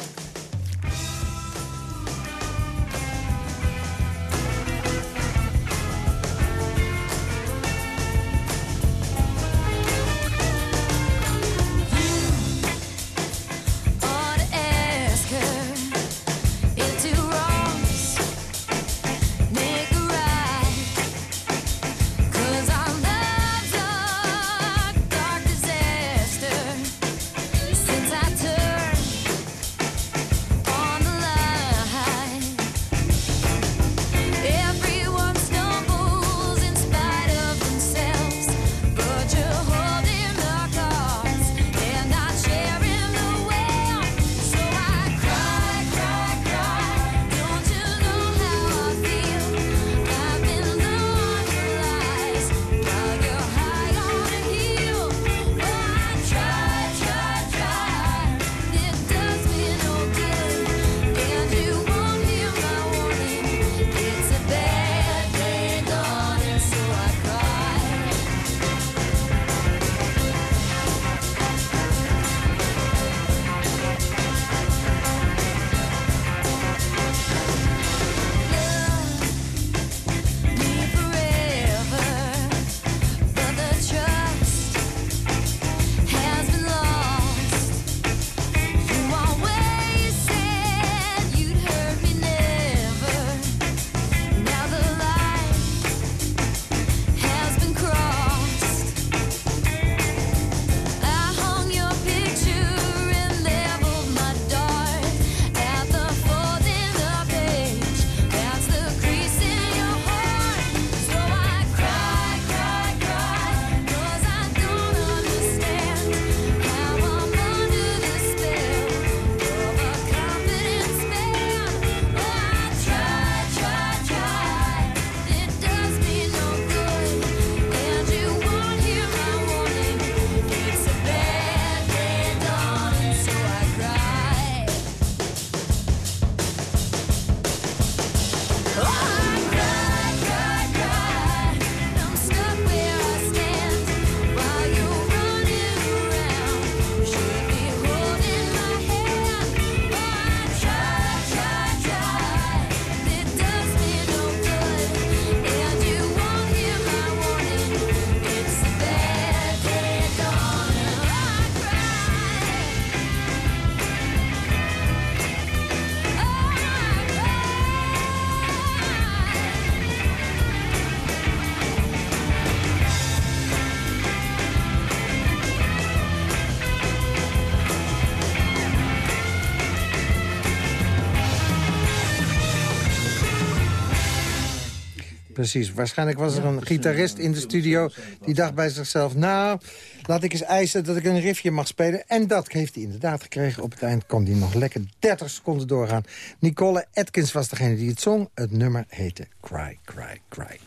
Precies. Waarschijnlijk was er een gitarist in de studio... die dacht bij zichzelf... nou, laat ik eens eisen dat ik een riffje mag spelen. En dat heeft hij inderdaad gekregen. Op het eind kon hij nog lekker 30 seconden doorgaan. Nicole Atkins was degene die het zong. Het nummer heette Cry, Cry, Cry.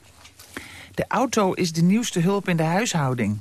De auto is de nieuwste hulp in de huishouding.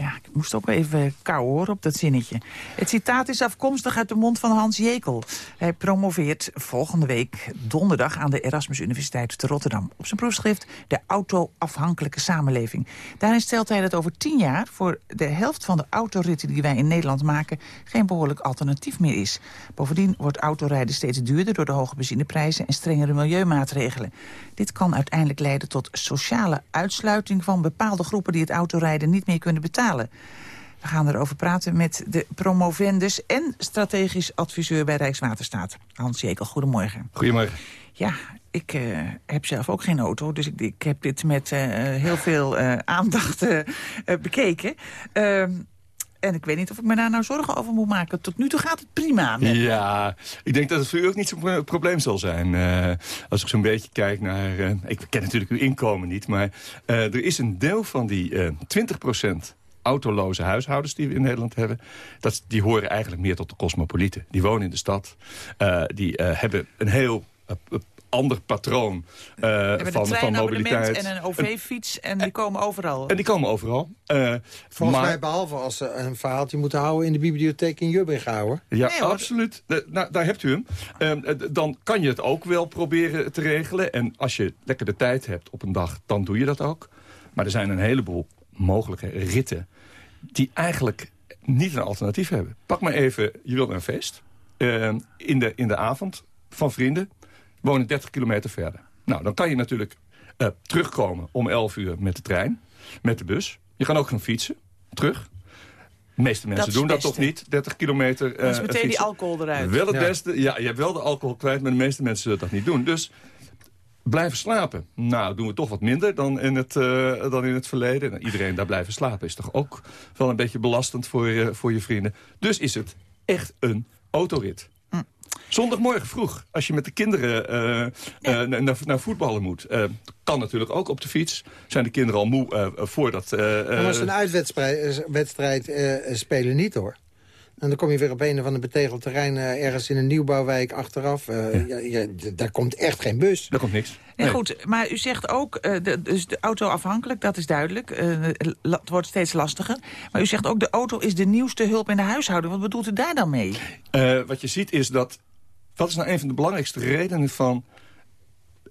Ja, ik moest ook even kou horen op dat zinnetje. Het citaat is afkomstig uit de mond van Hans Jekel. Hij promoveert volgende week donderdag aan de Erasmus Universiteit te Rotterdam... op zijn proefschrift De Auto-afhankelijke Samenleving. Daarin stelt hij dat over tien jaar voor de helft van de autoritten die wij in Nederland maken... geen behoorlijk alternatief meer is. Bovendien wordt autorijden steeds duurder door de hoge benzineprijzen... en strengere milieumaatregelen. Dit kan uiteindelijk leiden tot sociale uitsluiting van bepaalde groepen... die het autorijden niet meer kunnen betalen we gaan erover praten met de promovendus en strategisch adviseur bij Rijkswaterstaat. Hans Jekel, goedemorgen. Goedemorgen. Ja, ik uh, heb zelf ook geen auto, dus ik, ik heb dit met uh, heel veel uh, aandacht bekeken. Ehm, en ik weet niet of ik me daar nou zorgen over moet maken. Tot nu toe gaat het prima. Met ja, ik denk dat het voor u ook niet zo'n probleem zal zijn. Als ik zo'n beetje kijk naar... Ik ken natuurlijk uw inkomen niet, maar er is een deel van die 20 autoloze huishoudens die we in Nederland hebben... Dat, die horen eigenlijk meer tot de cosmopolieten. Die wonen in de stad. Uh, die uh, hebben een heel uh, ander patroon uh, van, van mobiliteit. en een OV-fiets en die komen overal. En die komen overal. Uh, Volgens maar, mij behalve als ze een verhaaltje moeten houden in de bibliotheek in Jubbinga, hoor. Ja, nee, absoluut. De, nou, daar hebt u hem. Uh, dan kan je het ook wel proberen te regelen. En als je lekker de tijd hebt op een dag, dan doe je dat ook. Maar er zijn een heleboel mogelijke ritten... die eigenlijk niet een alternatief hebben. Pak maar even, je wilt een feest. Uh, in, de, in de avond van vrienden. Wonen 30 kilometer verder. Nou, dan kan je natuurlijk uh, terugkomen om 11 uur met de trein. Met de bus. Je kan ook gaan fietsen. Terug. De meeste mensen doen dat toch niet, 30 kilometer uh, meteen die alcohol eruit. Wel het ja. beste, ja, je hebt wel de alcohol kwijt, maar de meeste mensen zullen dat niet doen. Dus Blijven slapen. Nou, doen we toch wat minder dan in het, uh, dan in het verleden. Nou, iedereen daar blijven slapen is toch ook wel een beetje belastend voor, je, voor je vrienden. Dus is het echt een autorit. Hm. Zondagmorgen vroeg, als je met de kinderen uh, uh, naar, naar voetballen moet. kan natuurlijk ook op de fiets. Zijn de kinderen al moe voordat... maar ze een uitwedstrijd spelen niet hoor. En dan kom je weer op een of ander betegeld terrein... Uh, ergens in een nieuwbouwwijk achteraf. Uh, ja. Ja, ja, daar komt echt geen bus. Daar komt niks. Nee. En goed, maar u zegt ook, uh, de, dus de auto afhankelijk, dat is duidelijk. het wordt steeds lastiger. Maar u zegt ook, de auto is de nieuwste hulp in de huishouding. Wat bedoelt u daar dan mee? wat je ziet is dat... Wat is nou een van de belangrijkste redenen van...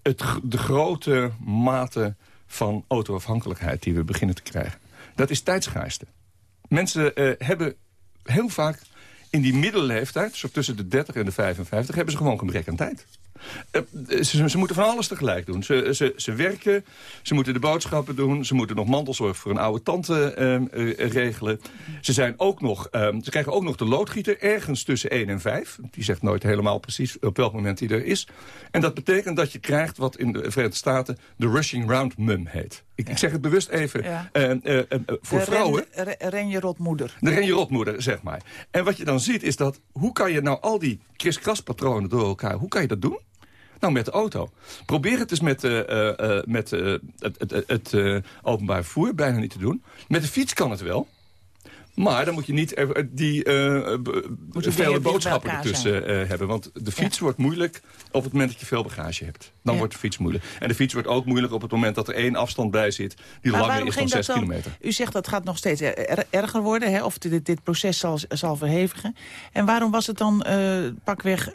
Het, de grote mate van autoafhankelijkheid die we beginnen te krijgen? Dat is tijdschaarste. Mensen hebben heel vaak in die middelleeftijd, zo tussen de 30 en de 55... hebben ze gewoon gebrek aan tijd. Uh, ze, ze, moeten van alles tegelijk doen. Ze, ze, ze, werken, ze moeten de boodschappen doen... ze moeten nog mantelzorg voor een oude tante uh, uh, regelen. Ze, zijn ook nog, ehm, ze krijgen ook nog de loodgieter ergens tussen 1 en 5. Die zegt nooit helemaal precies op welk moment die er is. En dat betekent dat je krijgt wat in de Verenigde Staten... de rushing round mum heet. Ik, ik zeg het bewust even ja. voor de vrouwen. Ren, renje rotmoeder. De renje rotmoeder, zeg maar. En wat je dan ziet is dat... hoe kan je nou al die kriskras patronen door elkaar... hoe kan je dat doen? Nou, met de auto. Probeer het eens met, uh, uh, met uh, het, het, het openbaar vervoer bijna niet te doen. Met de fiets kan het wel. Maar dan moet je niet die uh, vele boodschappen ertussen uh, hebben. Want de fiets ja. wordt moeilijk op het moment dat je veel bagage hebt. Dan ja. wordt de fiets moeilijk. En de fiets wordt ook moeilijk op het moment dat er één afstand bij zit... die maar langer is dan 6 kilometer. U zegt dat gaat nog steeds er erger worden. Hè? Of dit, dit, proces zal, zal verhevigen. En waarom was het dan uh, pakweg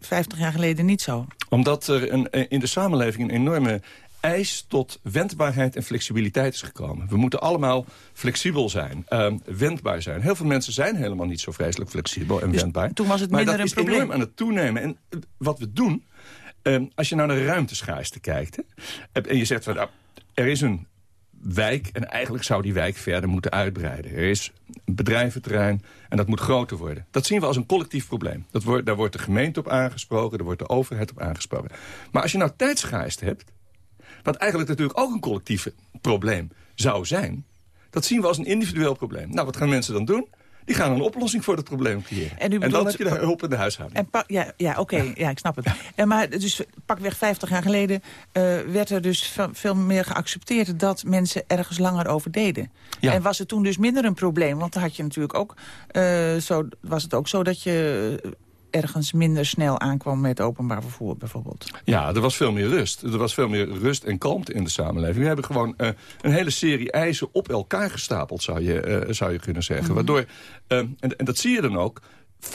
50 jaar geleden niet zo? Omdat er een, in de samenleving een enorme eis tot wendbaarheid en flexibiliteit is gekomen. We moeten allemaal flexibel zijn, um, wendbaar zijn. Heel veel mensen zijn helemaal niet zo vreselijk flexibel en dus wendbaar. toen was het minder maar dat een is probleem. enorm aan het toenemen. En uh, wat we doen, um, als je naar de ruimteschaarste kijkt... Hè, en je zegt, van, nou, er is een wijk en eigenlijk zou die wijk verder moeten uitbreiden. Er is een bedrijventerrein en dat moet groter worden. Dat zien we als een collectief probleem. Dat wordt, daar wordt de gemeente op aangesproken, daar wordt de overheid op aangesproken. Maar als je nou tijdschaarste hebt wat eigenlijk natuurlijk ook een collectief probleem zou zijn... dat zien we als een individueel probleem. Nou, wat gaan mensen dan doen? Die gaan een oplossing voor dat probleem creëren. En, en dan heb je de hulp in de huishouding. En ja, ja oké, okay, ja. ik snap het. En maar dus pakweg 50 jaar geleden uh, werd er dus veel meer geaccepteerd... dat mensen ergens langer over deden. Ja. En was het toen dus minder een probleem? Want dan had je natuurlijk ook, uh, zo, was het ook zo dat je ergens minder snel aankwam met openbaar vervoer bijvoorbeeld. Ja, er was veel meer rust. Er was veel meer rust en kalmte in de samenleving. We hebben gewoon uh, een hele serie eisen op elkaar gestapeld, zou je, uh, zou je kunnen zeggen. Mm -hmm. Waardoor, uh, en, en dat zie je dan ook, 75%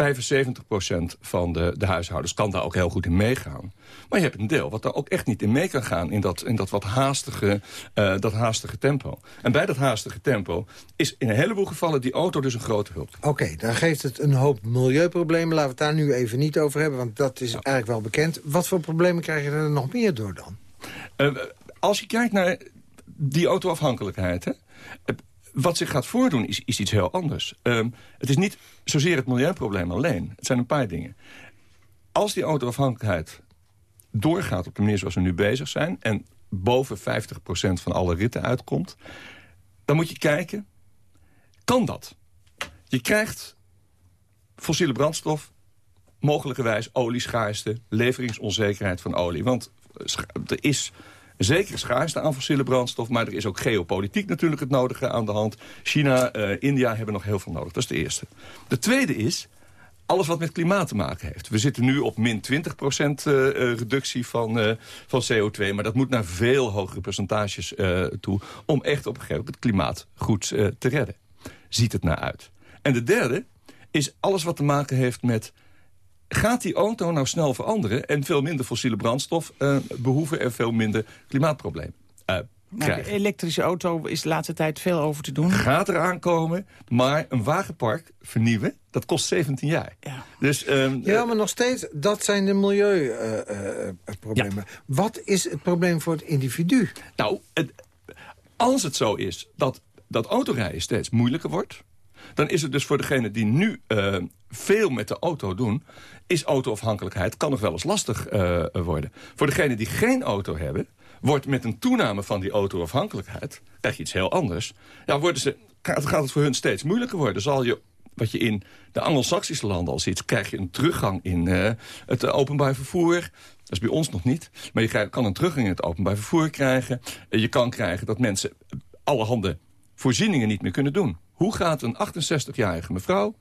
van de, de huishoudens kan daar ook heel goed in meegaan. Maar je hebt een deel wat daar ook echt niet in mee kan gaan... in dat, in dat wat haastige, uh, dat haastige tempo. En bij dat haastige tempo is in een heleboel gevallen die auto dus een grote hulp. Oké, okay, dan geeft het een hoop milieuproblemen. Laten we het daar nu even niet over hebben, want dat is ja. eigenlijk wel bekend. Wat voor problemen krijg je er nog meer door dan? Uh, als je kijkt naar die autoafhankelijkheid... Hè, wat zich gaat voordoen is, is iets heel anders. Um, het is niet zozeer het milieuprobleem alleen. Het zijn een paar dingen. Als die autoafhankelijkheid doorgaat op de manier zoals we nu bezig zijn... en boven 50% van alle ritten uitkomt... dan moet je kijken, kan dat? Je krijgt fossiele brandstof, mogelijkerwijs olieschaarste... leveringsonzekerheid van olie. Want er is zeker schaarste aan fossiele brandstof... maar er is ook geopolitiek natuurlijk het nodige aan de hand. China, uh, India hebben nog heel veel nodig. Dat is de eerste. De tweede is alles wat met klimaat te maken heeft. We zitten nu op min 20 procent uh, reductie van, van CO2... maar dat moet naar veel hogere percentages toe... om echt op een gegeven moment het klimaat goed te redden. Ziet het naar uit. En de derde is alles wat te maken heeft met gaat die auto nou snel veranderen... en veel minder fossiele brandstof uh, behoeven en veel minder klimaatprobleem uh, nou, de elektrische auto is de laatste tijd veel over te doen. Gaat eraan komen, maar een wagenpark vernieuwen, dat kost 17 jaar. Ja, dus, um, ja maar nog steeds, dat zijn de milieuproblemen. Uh, ja. Wat is het probleem voor het individu? Nou, het, als het zo is dat, dat autorijden steeds moeilijker wordt dan is het dus voor degene die nu uh, veel met de auto doen... is autoafhankelijkheid, kan nog wel eens lastig uh, worden. Voor degene die geen auto hebben... wordt met een toename van die autoafhankelijkheid... krijg je iets heel anders. Ja, worden ze, gaat het voor hun steeds moeilijker worden. Zal je wat je in de Anglo-Saxische landen al ziet... krijg je een teruggang in uh, het openbaar vervoer. Dat is bij ons nog niet. Maar je kan een teruggang in het openbaar vervoer krijgen. Je kan krijgen dat mensen allerhande voorzieningen niet meer kunnen doen. Hoe gaat een 68-jarige mevrouw,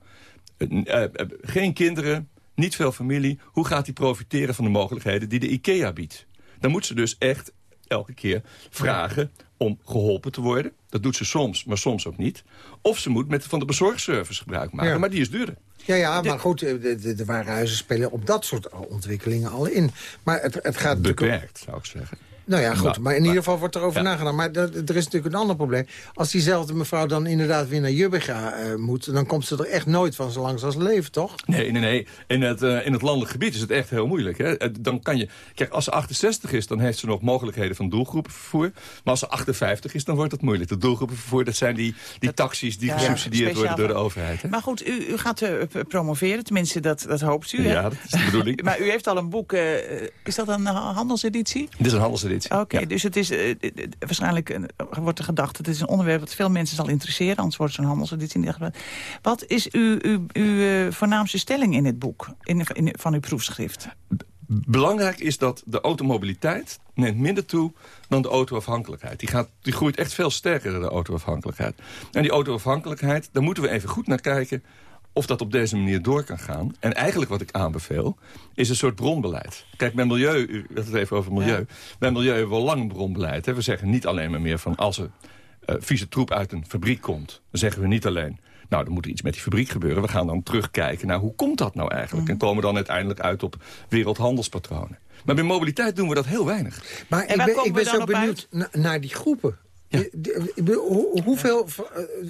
uh, geen kinderen, niet veel familie... hoe gaat die profiteren van de mogelijkheden die de IKEA biedt? Dan moet ze dus echt elke keer vragen om geholpen te worden. Dat doet ze soms, maar soms ook niet. Of ze moet met van de bezorgservice gebruik maken, ja. maar die is duurder. Ja, ja, maar goed, de, de, de warenhuizen spelen op dat soort ontwikkelingen al in. Maar het, het gaat Beperkt, zou ik zeggen. Nou ja, goed. Nou, maar in maar, ieder geval wordt erover ja. nagedacht. Maar dat, er is natuurlijk een ander probleem. Als diezelfde mevrouw dan inderdaad weer naar Jubbega uh, moet... dan komt ze er echt nooit van zolang ze als leven, toch? Nee, nee, nee. In het, uh, in het landelijk gebied is het echt heel moeilijk. Hè? Dan kan je... Kijk, als ze 68 is, dan heeft ze nog mogelijkheden van doelgroepenvervoer. Maar als ze 58 is, dan wordt het moeilijk. De doelgroepenvervoer, dat zijn die, die dat, taxis die ja, gesubsidieerd worden door de overheid. Hè? Maar goed, u, u gaat uh, promoveren. Tenminste, dat, dat hoopt u. Hè? Ja, dat is de bedoeling. <laughs> maar u heeft al een boek... is dat een handelseditie? Dit is een handelseditie. Oké, okay, ja. dus het is, uh, waarschijnlijk uh, wordt er gedacht... het is een onderwerp dat veel mensen zal interesseren. Anders wordt zo'n handelseditie niet gedaan. Wat is uw, uw, uw uh, voornaamste stelling in het boek, in, in, van uw proefschrift? Belangrijk is dat de automobiliteit neemt minder toe dan de autoafhankelijkheid. Die, gaat, die groeit echt veel sterker dan de autoafhankelijkheid. En die autoafhankelijkheid, daar moeten we even goed naar kijken of dat op deze manier door kan gaan. En eigenlijk wat ik aanbeveel, is een soort bronbeleid. Kijk, bij milieu, u had het even over milieu. Ja. Bij milieu hebben we al lang een bronbeleid. Hè. We zeggen niet alleen maar meer van als er uh, vieze troep uit een fabriek komt... dan zeggen we niet alleen, nou, dan moet er iets met die fabriek gebeuren. We gaan dan terugkijken naar hoe komt dat nou eigenlijk? Mm. En komen dan uiteindelijk uit op wereldhandelspatronen. Maar bij mobiliteit doen we dat heel weinig. Maar ik ben, ik ben zo benieuwd naar die groepen. Ja. Hoeveel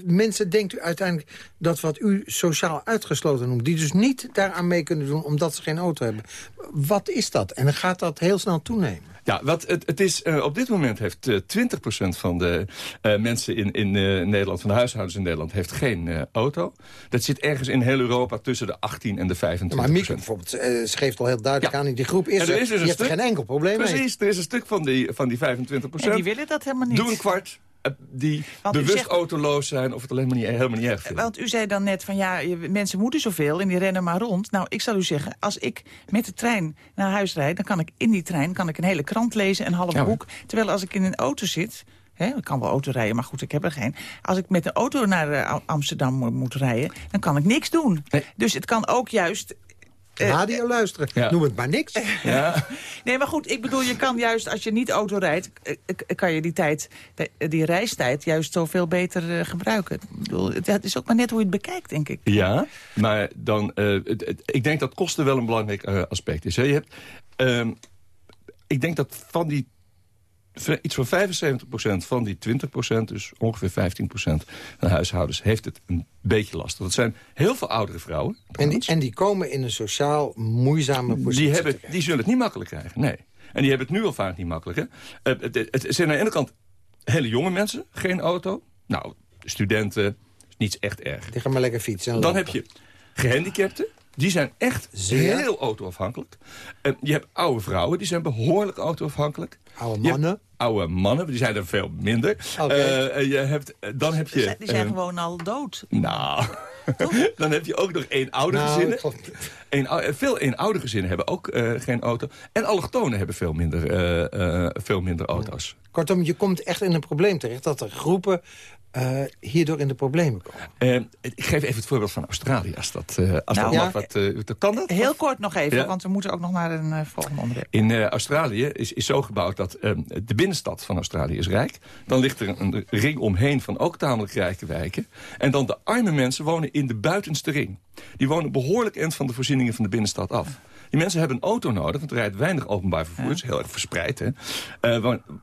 mensen denkt u uiteindelijk dat wat u sociaal uitgesloten noemt... die dus niet daaraan mee kunnen doen omdat ze geen auto hebben. Wat is dat? En dan gaat dat heel snel toenemen. Ja, wat het, het is, uh, op dit moment heeft uh, 20% van de uh, mensen in, in Nederland, van de huishoudens in Nederland, heeft geen auto. Dat zit ergens in heel Europa tussen de 18 en de 25%. maar Mieke bijvoorbeeld, ze geeft al heel duidelijk ja. aan, in die groep is er, er is dus je hebt er geen enkel probleem Precies, mee. Precies, er is een stuk van die, van die 25%. En die willen dat helemaal niet. Doe een kwart, die Want bewust zegt, autoloos zijn of het alleen maar niet, helemaal niet erg vinden. Want u zei dan net van ja, mensen moeten zoveel en die rennen maar rond. Nou, ik zal u zeggen, als ik met de trein naar huis rijd... dan kan ik in die trein kan ik een hele krant lezen, een half ja, boek. Terwijl als ik in een auto zit... He, ik kan wel auto rijden, maar goed, ik heb er geen. Als ik met de auto naar uh, Amsterdam moet rijden, dan kan ik niks doen. Nee. Dus het kan ook juist Radio luisteren. Noem het maar niks. <laughs> Ja. nee, maar goed, ik bedoel, je kan juist als je niet auto rijdt... kan je die tijd, die reistijd juist zoveel beter gebruiken. Ik bedoel, het is ook maar net hoe je het bekijkt, denk ik. Ja, maar dan... ik denk dat kosten wel een belangrijk aspect is. Je hebt... Ehm, ik denk dat van die iets van 75% van die 20%, dus ongeveer 15% van de huishoudens, heeft het een beetje lastig. Dat zijn heel veel oudere vrouwen. En die, en die komen in een sociaal moeizame positie. Die, hebben, die zullen het niet makkelijk krijgen, nee. En die hebben het nu al vaak niet makkelijk. Hè? Uh, het, het, zijn aan de ene kant hele jonge mensen, geen auto. Nou, studenten, niets echt erg. Die gaan maar lekker fietsen. Dan heb je gehandicapten. Die zijn echt Zeer? heel autoafhankelijk. Je hebt oude vrouwen, die zijn behoorlijk autoafhankelijk. Oude mannen? Oude mannen, die zijn er veel minder. Okay. Uh, je hebt, dan heb je, die zijn uh, gewoon al dood. Nou, <laughs> <laughs> dan heb je ook nog één oude nou, gezinnen. Een, veel eenoude gezinnen hebben ook uh, geen auto. En allochtonen hebben veel minder, veel minder auto's. Kortom, je komt echt in een probleem terecht... dat er groepen uh, hierdoor in de problemen komen. Uh, ik geef even het voorbeeld van Australië, als dat, uh, als nou, dat mag. Wat, kan dat? Heel kort nog even, want we moeten ook nog naar een volgende onderwerp. In Australië is, is zo gebouwd dat ehm, de binnenstad van Australië is rijk. Dan ligt er een, ring omheen van ook tamelijk rijke wijken. En dan de arme mensen wonen in de buitenste ring. Die wonen behoorlijk eind van de voorzieningen van de binnenstad af. Die mensen hebben een auto nodig, want er rijdt weinig openbaar vervoer. Het is heel erg verspreid, hè.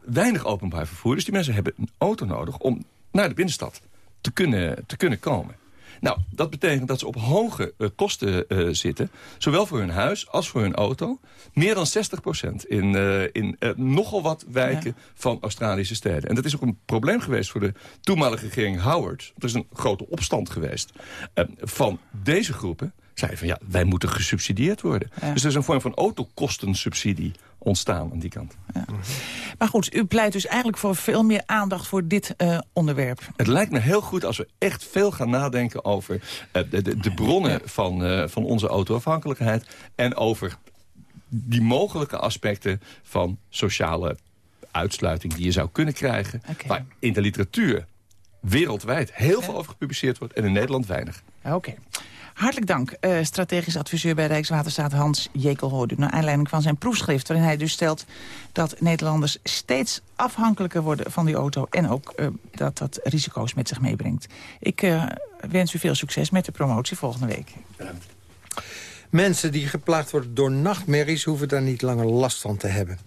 weinig openbaar vervoer, dus die mensen hebben een auto nodig... om naar de binnenstad te kunnen, te kunnen komen. Nou, dat betekent dat ze op hoge uh, kosten uh, zitten. Zowel voor hun huis als voor hun auto. Meer dan 60 in, uh, in nogal wat wijken ja. van Australische steden. En dat is ook een probleem geweest voor de toenmalige regering Howard. Er is een grote opstand geweest van deze groepen. Zeiden van ja, wij moeten gesubsidieerd worden. Ja. Dus er is een vorm van autokostensubsidie ontstaan aan die kant. Ja. Maar goed, u pleit dus eigenlijk voor veel meer aandacht voor dit uh, onderwerp. Het lijkt me heel goed als we echt veel gaan nadenken over uh, de, de, de, bronnen van, uh, van onze autoafhankelijkheid... en over die mogelijke aspecten van sociale uitsluiting die je zou kunnen krijgen... Okay. waar in de literatuur wereldwijd heel veel over gepubliceerd wordt... en in Nederland weinig. Oké. Hartelijk dank, uh, strategisch adviseur bij Rijkswaterstaat Hans Jekelhoorn. Naar aanleiding van zijn proefschrift, waarin hij dus stelt dat Nederlanders steeds afhankelijker worden van die auto... en ook uh, dat dat risico's met zich meebrengt. Ik uh, wens u veel succes met de promotie volgende week. Mensen die geplaagd worden door nachtmerries... hoeven daar niet langer last van te hebben.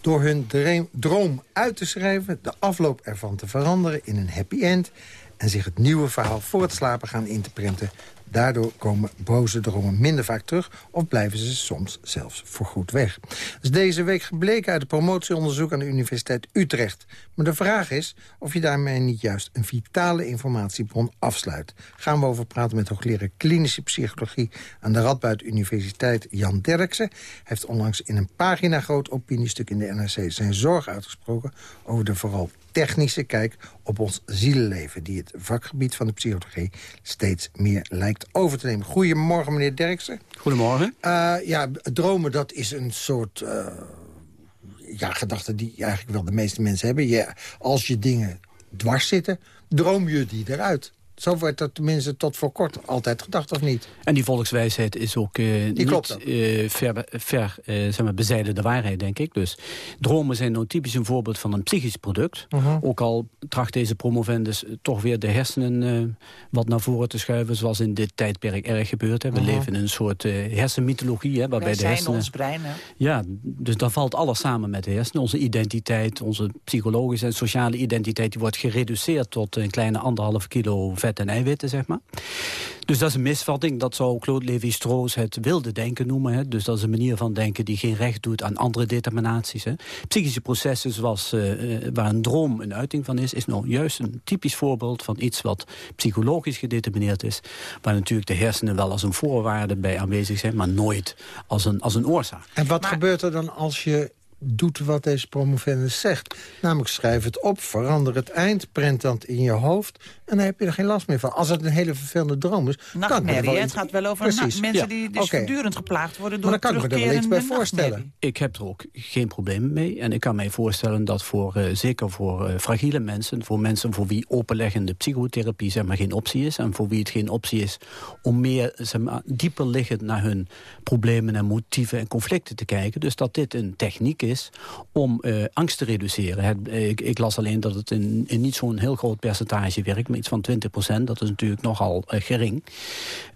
Door hun droom uit te schrijven, de afloop ervan te veranderen in een happy end... en zich het nieuwe verhaal voor het slapen gaan in te printen... Daardoor komen boze dromen minder vaak terug... of blijven ze soms zelfs voorgoed weg. Dat is deze week gebleken uit het promotieonderzoek... aan de Universiteit Utrecht. Maar de vraag is of je daarmee niet juist... een vitale informatiebron afsluit. Gaan we over praten met hoogleraar klinische psychologie... aan de Radboud Universiteit Jan Derksen. Heeft onlangs in een pagina groot opiniestuk in de NRC... zijn zorg uitgesproken over de vooral technische kijk op ons zielenleven... die het vakgebied van de psychologie steeds meer lijkt over te nemen. Goedemorgen, meneer Derksen. Goedemorgen. Uh, ja, dromen, dat is een soort... Uh, ja, gedachte die eigenlijk wel de meeste mensen hebben. Je, als je dingen dwars zitten, droom je die eruit. Zo werd dat tenminste tot voor kort altijd gedacht, of niet? En die volkswijsheid is ook uh, die niet uh, ver, ver uh, zeg maar, bezijden de waarheid, denk ik. Dus dromen zijn nou typisch een voorbeeld van een psychisch product. -huh. Mhm. Ook al tracht deze promovendus toch weer de hersenen wat naar voren te schuiven... zoals in dit tijdperk erg gebeurt. Hè. We -huh. leven in een soort hersenmythologie. Hè, waarbij Wij de hersenen, ons brein, hè? Ja, dus dan valt alles samen met de hersenen. Onze identiteit, onze psychologische en sociale identiteit... die wordt gereduceerd tot een kleine anderhalf kilo vet en eiwitten, zeg maar. Dus dat is een misvatting. Dat zou Claude Lévi-Strauss het wilde denken noemen. Hè. Dus dat is een manier van denken die geen recht doet aan andere determinaties. Hè. Psychische processen zoals uh, waar een droom een uiting van is... is nou juist een typisch voorbeeld van iets wat psychologisch gedetermineerd is. Waar natuurlijk de hersenen wel als een voorwaarde bij aanwezig zijn... maar nooit als een, als een oorzaak. En wat maar... gebeurt er dan als je doet wat deze promovendus zegt. Namelijk schrijf het op, verander het eind, prent dat in je hoofd... en dan heb je er geen last meer van. Als het een hele vervelende droom is... Nachtmerrie, wel het gaat wel over mensen ja. die dus okay. voortdurend geplaagd worden... door maar dan kan ik me er wel iets bij voorstellen. Ik heb er ook geen probleem mee. En ik kan mij voorstellen dat voor, uh, zeker voor uh, fragiele mensen... voor mensen voor wie openleggende psychotherapie zeg maar, geen optie is... en voor wie het geen optie is om meer zeg maar, dieper liggend naar hun problemen en motieven en conflicten te kijken. Dus dat dit een techniek is om uh, angst te reduceren. Het, ik, ik, las alleen dat het in, in niet zo'n heel groot percentage werkt, maar van 20 procent. Dat is natuurlijk nogal uh, gering.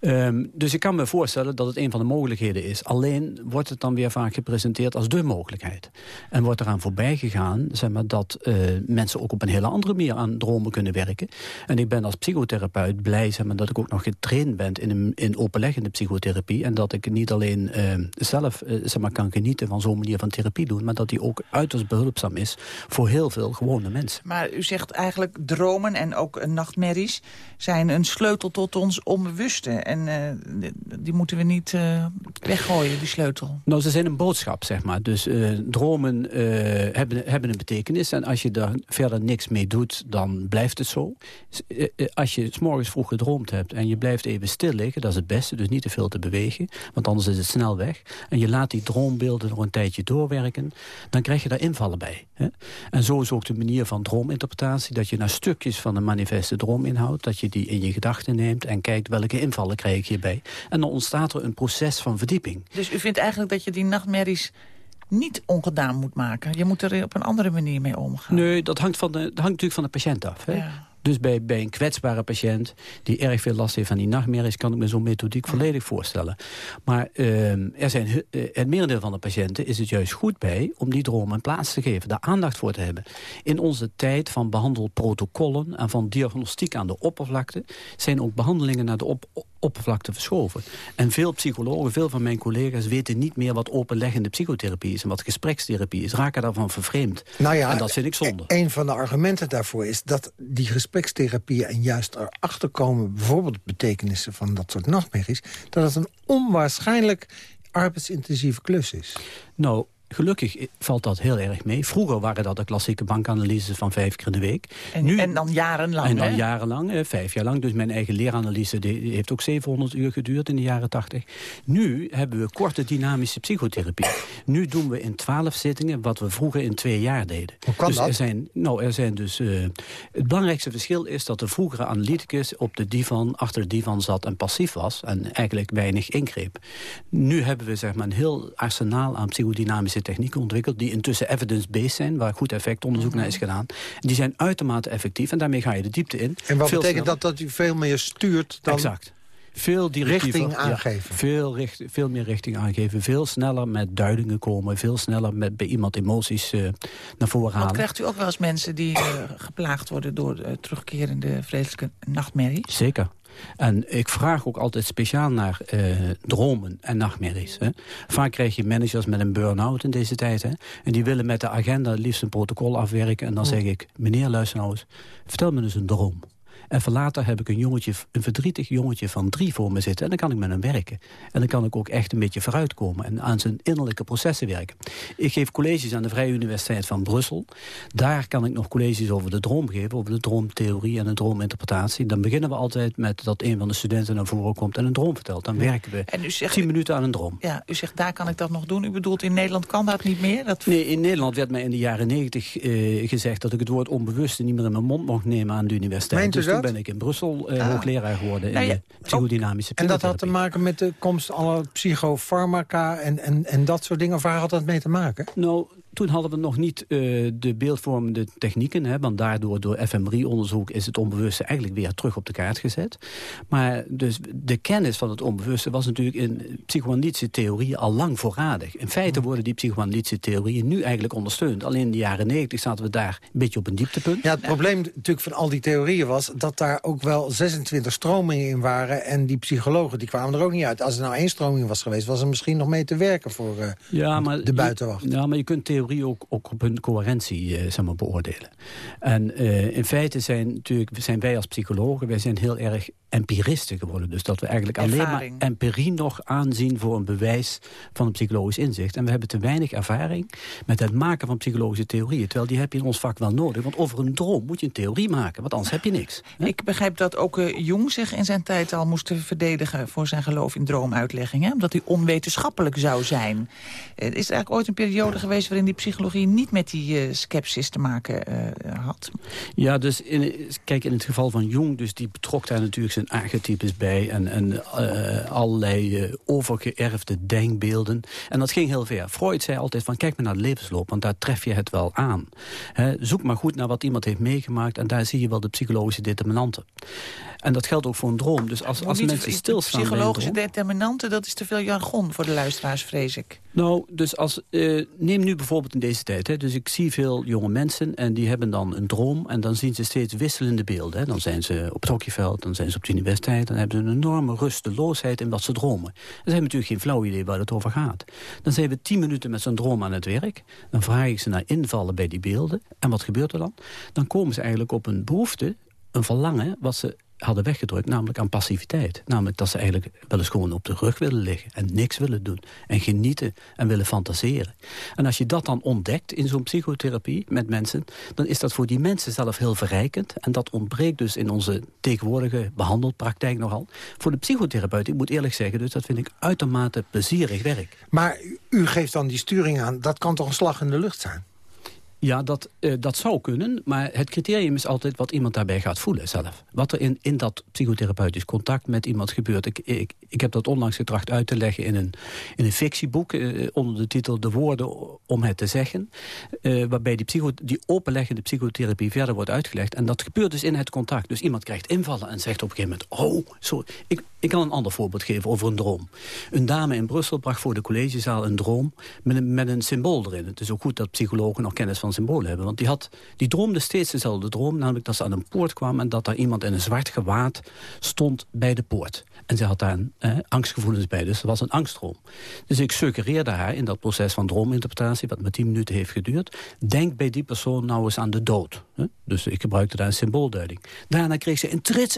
Um, dus ik kan me voorstellen dat het een van de mogelijkheden is. Alleen wordt het dan weer vaak gepresenteerd als de mogelijkheid. En wordt eraan voorbij gegaan zeg maar, dat uh, mensen ook op een hele andere manier aan dromen kunnen werken. En ik ben als psychotherapeut blij zeg maar, dat ik ook nog getraind ben in, een, in openleggende psychotherapie. En dat ik niet alleen zelf zeg maar, kan genieten van zo'n manier van therapie doen... maar dat die ook uiterst behulpzaam is voor heel veel gewone mensen. Maar u zegt eigenlijk dromen en ook nachtmerries... zijn een sleutel tot ons onbewuste. En uh, die moeten we niet uh, weggooien, die sleutel. Nou, ze zijn een boodschap, zeg maar. Dus uh, dromen hebben, hebben een betekenis. En als je daar verder niks mee doet, dan blijft het zo. Als je s morgens vroeg gedroomd hebt en je blijft even stil liggen... dat is het beste, dus niet te veel te bewegen. Want anders is het snel weg. En je laat die droombeelden nog een tijdje doorwerken dan krijg je daar invallen bij. Hè? En zo is ook de manier van droominterpretatie... dat je naar stukjes van de manifeste droominhoud... dat je die in je gedachten neemt en kijkt welke invallen krijg ik hierbij. En dan ontstaat er een proces van verdieping. Dus u vindt eigenlijk dat je die nachtmerries niet ongedaan moet maken. Je moet er op een andere manier mee omgaan. Nee, dat hangt, van de, dat hangt natuurlijk van de patiënt af. Hè? Ja. Dus bij, een kwetsbare patiënt die erg veel last heeft van die nachtmerries... kan ik me zo'n methodiek volledig voorstellen. Maar uh, er zijn, uh, het merendeel van de patiënten is het juist goed bij... om die dromen een plaats te geven, daar aandacht voor te hebben. In onze tijd van behandelprotocollen en van diagnostiek aan de oppervlakte... zijn ook behandelingen naar de op, oppervlakte verschoven. En veel psychologen, veel van mijn collega's weten niet meer... wat openleggende psychotherapie is en wat gesprekstherapie is. Raken daarvan vervreemd. Nou ja, en dat vind ik zonde. E- een van de argumenten daarvoor is dat die gesprekstherapie... en juist erachter komen, bijvoorbeeld betekenissen van dat soort nachtmerries... dat het een onwaarschijnlijk arbeidsintensieve klus is. Nou, Gelukkig valt dat heel erg mee. Vroeger waren dat de klassieke bankanalyses van vijf keer in de week. En, nu, en dan jarenlang, En dan jarenlang, vijf jaar lang. Dus mijn eigen leeranalyse die heeft ook 700 uur geduurd in de jaren 80. Nu hebben we korte dynamische psychotherapie. Nu doen we in twaalf zittingen wat we vroeger in twee jaar deden. Hoe kan dus dat? Er zijn, nou, er zijn dus, uh, het belangrijkste verschil is dat de vroegere analyticus op de divan, achter de divan zat en passief was. En eigenlijk weinig ingreep. Nu hebben we zeg maar, een heel arsenaal aan psychodynamische technieken ontwikkeld... die intussen evidence-based zijn, waar goed effectonderzoek naar is gedaan. Die zijn uitermate effectief en daarmee ga je de diepte in. En wat betekent dat dat u veel meer stuurt dan... Exact veel richting aangeven. veel, richt, veel meer richting aangeven. Veel sneller met duidingen komen. Veel sneller met bij iemand emoties uh, naar voren halen. Wat krijgt u ook wel eens mensen die uh, geplaagd worden... door uh, terugkerende vreselijke nachtmerries? Zeker. En ik vraag ook altijd speciaal naar uh, dromen en nachtmerries. Hè. Vaak krijg je managers met een burn-out in deze tijd. Hè. En die willen met de agenda liefst een protocol afwerken. En dan zeg ik, meneer luister nou eens, vertel me eens een droom. En van later heb ik een, jongetje, een verdrietig jongetje van drie voor me zitten. En dan kan ik met hem werken. En dan kan ik ook echt een beetje vooruitkomen. En aan zijn innerlijke processen werken. Ik geef colleges aan de Vrije Universiteit van Brussel. Daar kan ik nog colleges over de droom geven. Over de droomtheorie en de droominterpretatie. Dan beginnen we altijd met dat een van de studenten naar voren komt en een droom vertelt. Dan werken we en u zegt, tien minuten aan een droom. Ja, u zegt daar kan ik dat nog doen. U bedoelt in Nederland kan dat niet meer? Dat... Nee, in Nederland werd mij in de jaren negentig uh, gezegd... dat ik het woord onbewuste niet meer in mijn mond mocht nemen aan de universiteit. Dus toen ben ik in Brussel uh, ah. hoogleraar geworden nou, in de psychodynamische En dat had te maken met de komst alle psychofarmaca en, en, en dat soort dingen? Of waar had dat mee te maken? Nou, toen hadden we nog niet uh, de beeldvormende technieken. Hè, want daardoor, door fMRI-onderzoek, is het onbewuste eigenlijk weer terug op de kaart gezet. Maar dus de kennis van het onbewuste was natuurlijk in psychoanalytische theorieën al lang voorradig. In feite worden die psychoanalytische theorieën nu eigenlijk ondersteund. Alleen in de jaren negentig zaten we daar een beetje op een dieptepunt. Ja, het probleem natuurlijk van al die theorieën was dat daar ook wel 26 stromingen in waren. En die psychologen die kwamen er ook niet uit. Als er nou één stroming was geweest, was er misschien nog mee te werken voor uh, ja, maar de buitenwacht. ja, maar je kunt theorie theorie ook, ook op hun coherentie uh, zeg maar, beoordelen. En uh, in feite zijn, natuurlijk, zijn wij als psychologen... wij zijn heel erg empiristen geworden. Dus dat we eigenlijk alleen maar empirie nog aanzien... voor een bewijs van een psychologisch inzicht. En we hebben te weinig ervaring met het maken van psychologische theorieën. Terwijl die heb je in ons vak wel nodig. Want over een droom moet je een theorie maken. Want anders heb je niks. Ik begrijp dat ook uh, Jung zich in zijn tijd al moest verdedigen... voor zijn geloof in droomuitleggingen. Omdat hij onwetenschappelijk zou zijn. Uh, is er eigenlijk ooit een periode geweest... waarin die psychologie niet met die uh, skepsis te maken had? Ja, dus in, kijk, in het geval van Jung... dus die betrok daar natuurlijk zijn archetypes bij... en, en allerlei overgeërfde denkbeelden. En dat ging heel ver. Freud zei altijd van kijk maar naar de levensloop... want daar tref je het wel aan. zoek maar goed naar wat iemand heeft meegemaakt... en daar zie je wel de psychologische determinanten. En dat geldt ook voor een droom. Dus als, als mensen stilstaan Psychologische determinanten, dat is te veel jargon voor de luisteraars, vrees ik. Nou, dus als, uh, neem nu bijvoorbeeld in deze tijd. Hè, dus ik zie veel jonge mensen en die hebben dan een droom... en dan zien ze steeds wisselende beelden. Hè. Dan zijn ze op het hockeyveld, dan zijn ze op de universiteit... dan hebben ze een enorme rusteloosheid in wat ze dromen. Hebben ze natuurlijk geen flauw idee waar het over gaat. Dan zijn we tien minuten met zo'n droom aan het werk. Dan vraag ik ze naar invallen bij die beelden. En wat gebeurt er dan? Dan komen ze eigenlijk op een behoefte, een verlangen... wat ze hadden weggedrukt, namelijk aan passiviteit. Namelijk dat ze eigenlijk wel eens gewoon op de rug willen liggen... en niks willen doen en genieten en willen fantaseren. En als je dat dan ontdekt in zo'n psychotherapie met mensen... dan is dat voor die mensen zelf heel verrijkend. En dat ontbreekt dus in onze tegenwoordige behandelpraktijk nogal. Voor de psychotherapeut, ik moet eerlijk zeggen... dus dat vind ik uitermate plezierig werk. Maar u geeft dan die sturing aan, dat kan toch een slag in de lucht zijn? Ja, dat, uh, dat zou kunnen. Maar het criterium is altijd wat iemand daarbij gaat voelen zelf. Wat er in, in dat psychotherapeutisch contact met iemand gebeurt. Ik, ik, ik heb dat onlangs getracht uit te leggen in een, in een fictieboek... Uh, onder de titel De woorden om het te zeggen. Uh, waarbij die, psycho, die openleggende psychotherapie verder wordt uitgelegd. En dat gebeurt dus in het contact. Dus iemand krijgt invallen en zegt op een gegeven moment... oh, zo, ik, ik kan een ander voorbeeld geven over een droom. Een dame in Brussel bracht voor de collegezaal een droom... met een, met een symbool erin. Het is ook goed dat psychologen nog kennis van symbolen hebben. Want die, had, die droomde steeds dezelfde droom. Namelijk dat ze aan een poort kwam en dat daar iemand in een zwart gewaad stond bij de poort. En ze had daar een, eh, angstgevoelens bij, dus het was een angstdroom. Dus ik suggereerde haar in dat proces van droominterpretatie... wat maar tien minuten heeft geduurd... denk bij die persoon nou eens aan de dood. Hè? Dus ik gebruikte daar een symboolduiding. Daarna kreeg ze een trits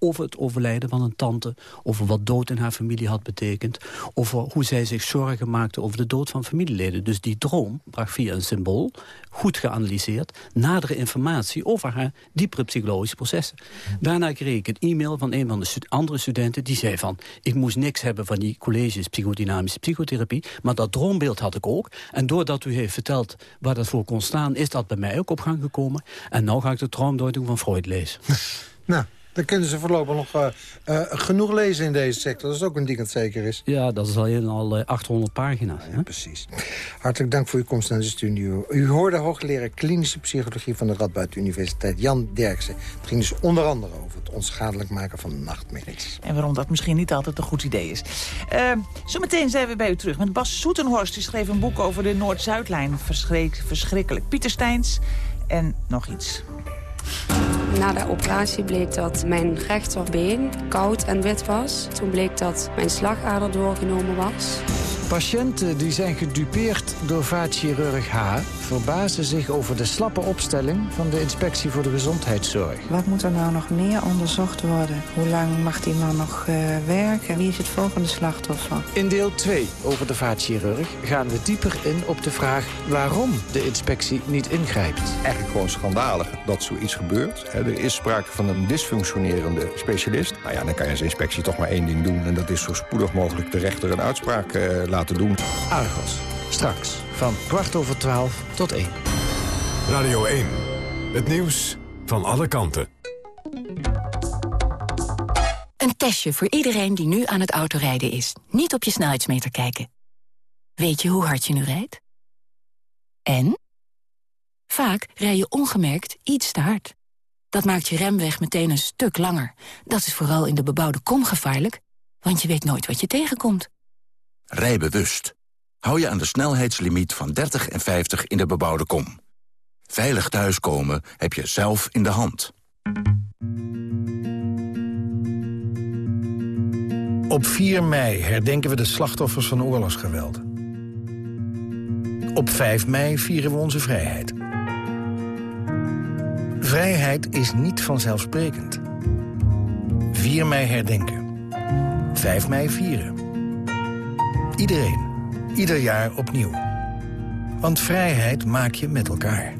over het overlijden van een tante... over wat dood in haar familie had betekend... over hoe zij zich zorgen maakte over de dood van familieleden. Dus die droom bracht via een symbool, goed geanalyseerd... nadere informatie over haar diepere psychologische processen. Daarna kreeg ik een e-mail van een van de andere studenten... die zei van, ik moest niks hebben van die colleges psychodynamische psychotherapie... maar dat droombeeld had ik ook. En doordat u heeft verteld waar dat voor kon staan... is dat bij mij ook op gang gekomen. En nu ga ik de droomdeutung van Freud lezen. <laughs> nou, dan kunnen ze voorlopig nog uh, uh, genoeg lezen in deze sector. Dat is ook een ding dat zeker is. Ja, dat is al in al uh, 800 pagina's. Ja, precies. Hartelijk dank voor uw komst naar de studio. U hoorde hoogleraar klinische psychologie van de Radboud Universiteit Jan Derksen. Het ging dus onder andere over het onschadelijk maken van nachtmerries. En waarom dat misschien niet altijd een goed idee is. zometeen zijn we bij u terug met Bas Soetenhorst. Die schreef een boek over de Noord-Zuidlijn. Verschrik, verschrikkelijk. Pieter Steins en nog iets. Na de operatie bleek dat mijn rechterbeen koud en wit was. Toen bleek dat mijn slagader doorgenomen was. Patiënten die zijn gedupeerd door vaatchirurg H... verbazen zich over de slappe opstelling van de Inspectie voor de Gezondheidszorg. Wat moet er nou nog meer onderzocht worden? Hoe lang mag die man nog uh, werken? Wie is het volgende slachtoffer? In deel 2 over de vaatchirurg gaan we dieper in op de vraag... waarom de inspectie niet ingrijpt. Eigenlijk gewoon schandalig dat zoiets gebeurt. Er is sprake van een dysfunctionerende specialist. Nou ja, dan kan je als inspectie toch maar één ding doen... en dat is zo spoedig mogelijk de rechter een uitspraak uh, laten laten doen. Argos, straks van kwart over twaalf tot één. Radio 1, het nieuws van alle kanten. Een testje voor iedereen die nu aan het autorijden is. Niet op je snelheidsmeter kijken. Weet je hoe hard je nu rijdt? En? Vaak rij je ongemerkt iets te hard. Dat maakt je remweg meteen een stuk langer. Dat is vooral in de bebouwde kom gevaarlijk, want je weet nooit wat je tegenkomt. Rij bewust. Hou je aan de snelheidslimiet van 30 en 50 in de bebouwde kom. Veilig thuiskomen heb je zelf in de hand. Op 4 mei herdenken we de slachtoffers van oorlogsgeweld. Op 5 mei vieren we onze vrijheid. Vrijheid is niet vanzelfsprekend. 4 mei herdenken. 5 mei vieren. Iedereen. Ieder jaar opnieuw. Want vrijheid maak je met elkaar.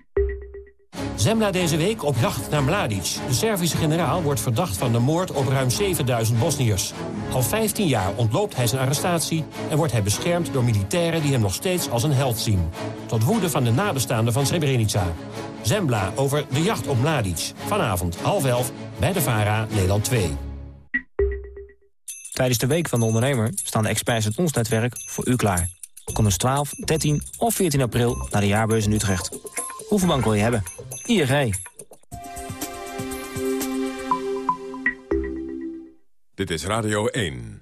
Zemla deze week op jacht naar Mladic. De Servische generaal wordt verdacht van de moord op ruim 7000 Bosniërs. Al 15 jaar ontloopt hij zijn arrestatie... en wordt hij beschermd door militairen die hem nog steeds als een held zien. Tot woede van de nabestaanden van Srebrenica. Zembla over de jacht op Mladic. Vanavond half elf bij de VARA, Nederland 2. Tijdens de Week van de Ondernemer staan de experts uit ons netwerk voor u klaar. Kom dus 12, 13 of 14 april naar de jaarbeurs in Utrecht. Hoeveel bank wil je hebben? ING. Dit is Radio 1.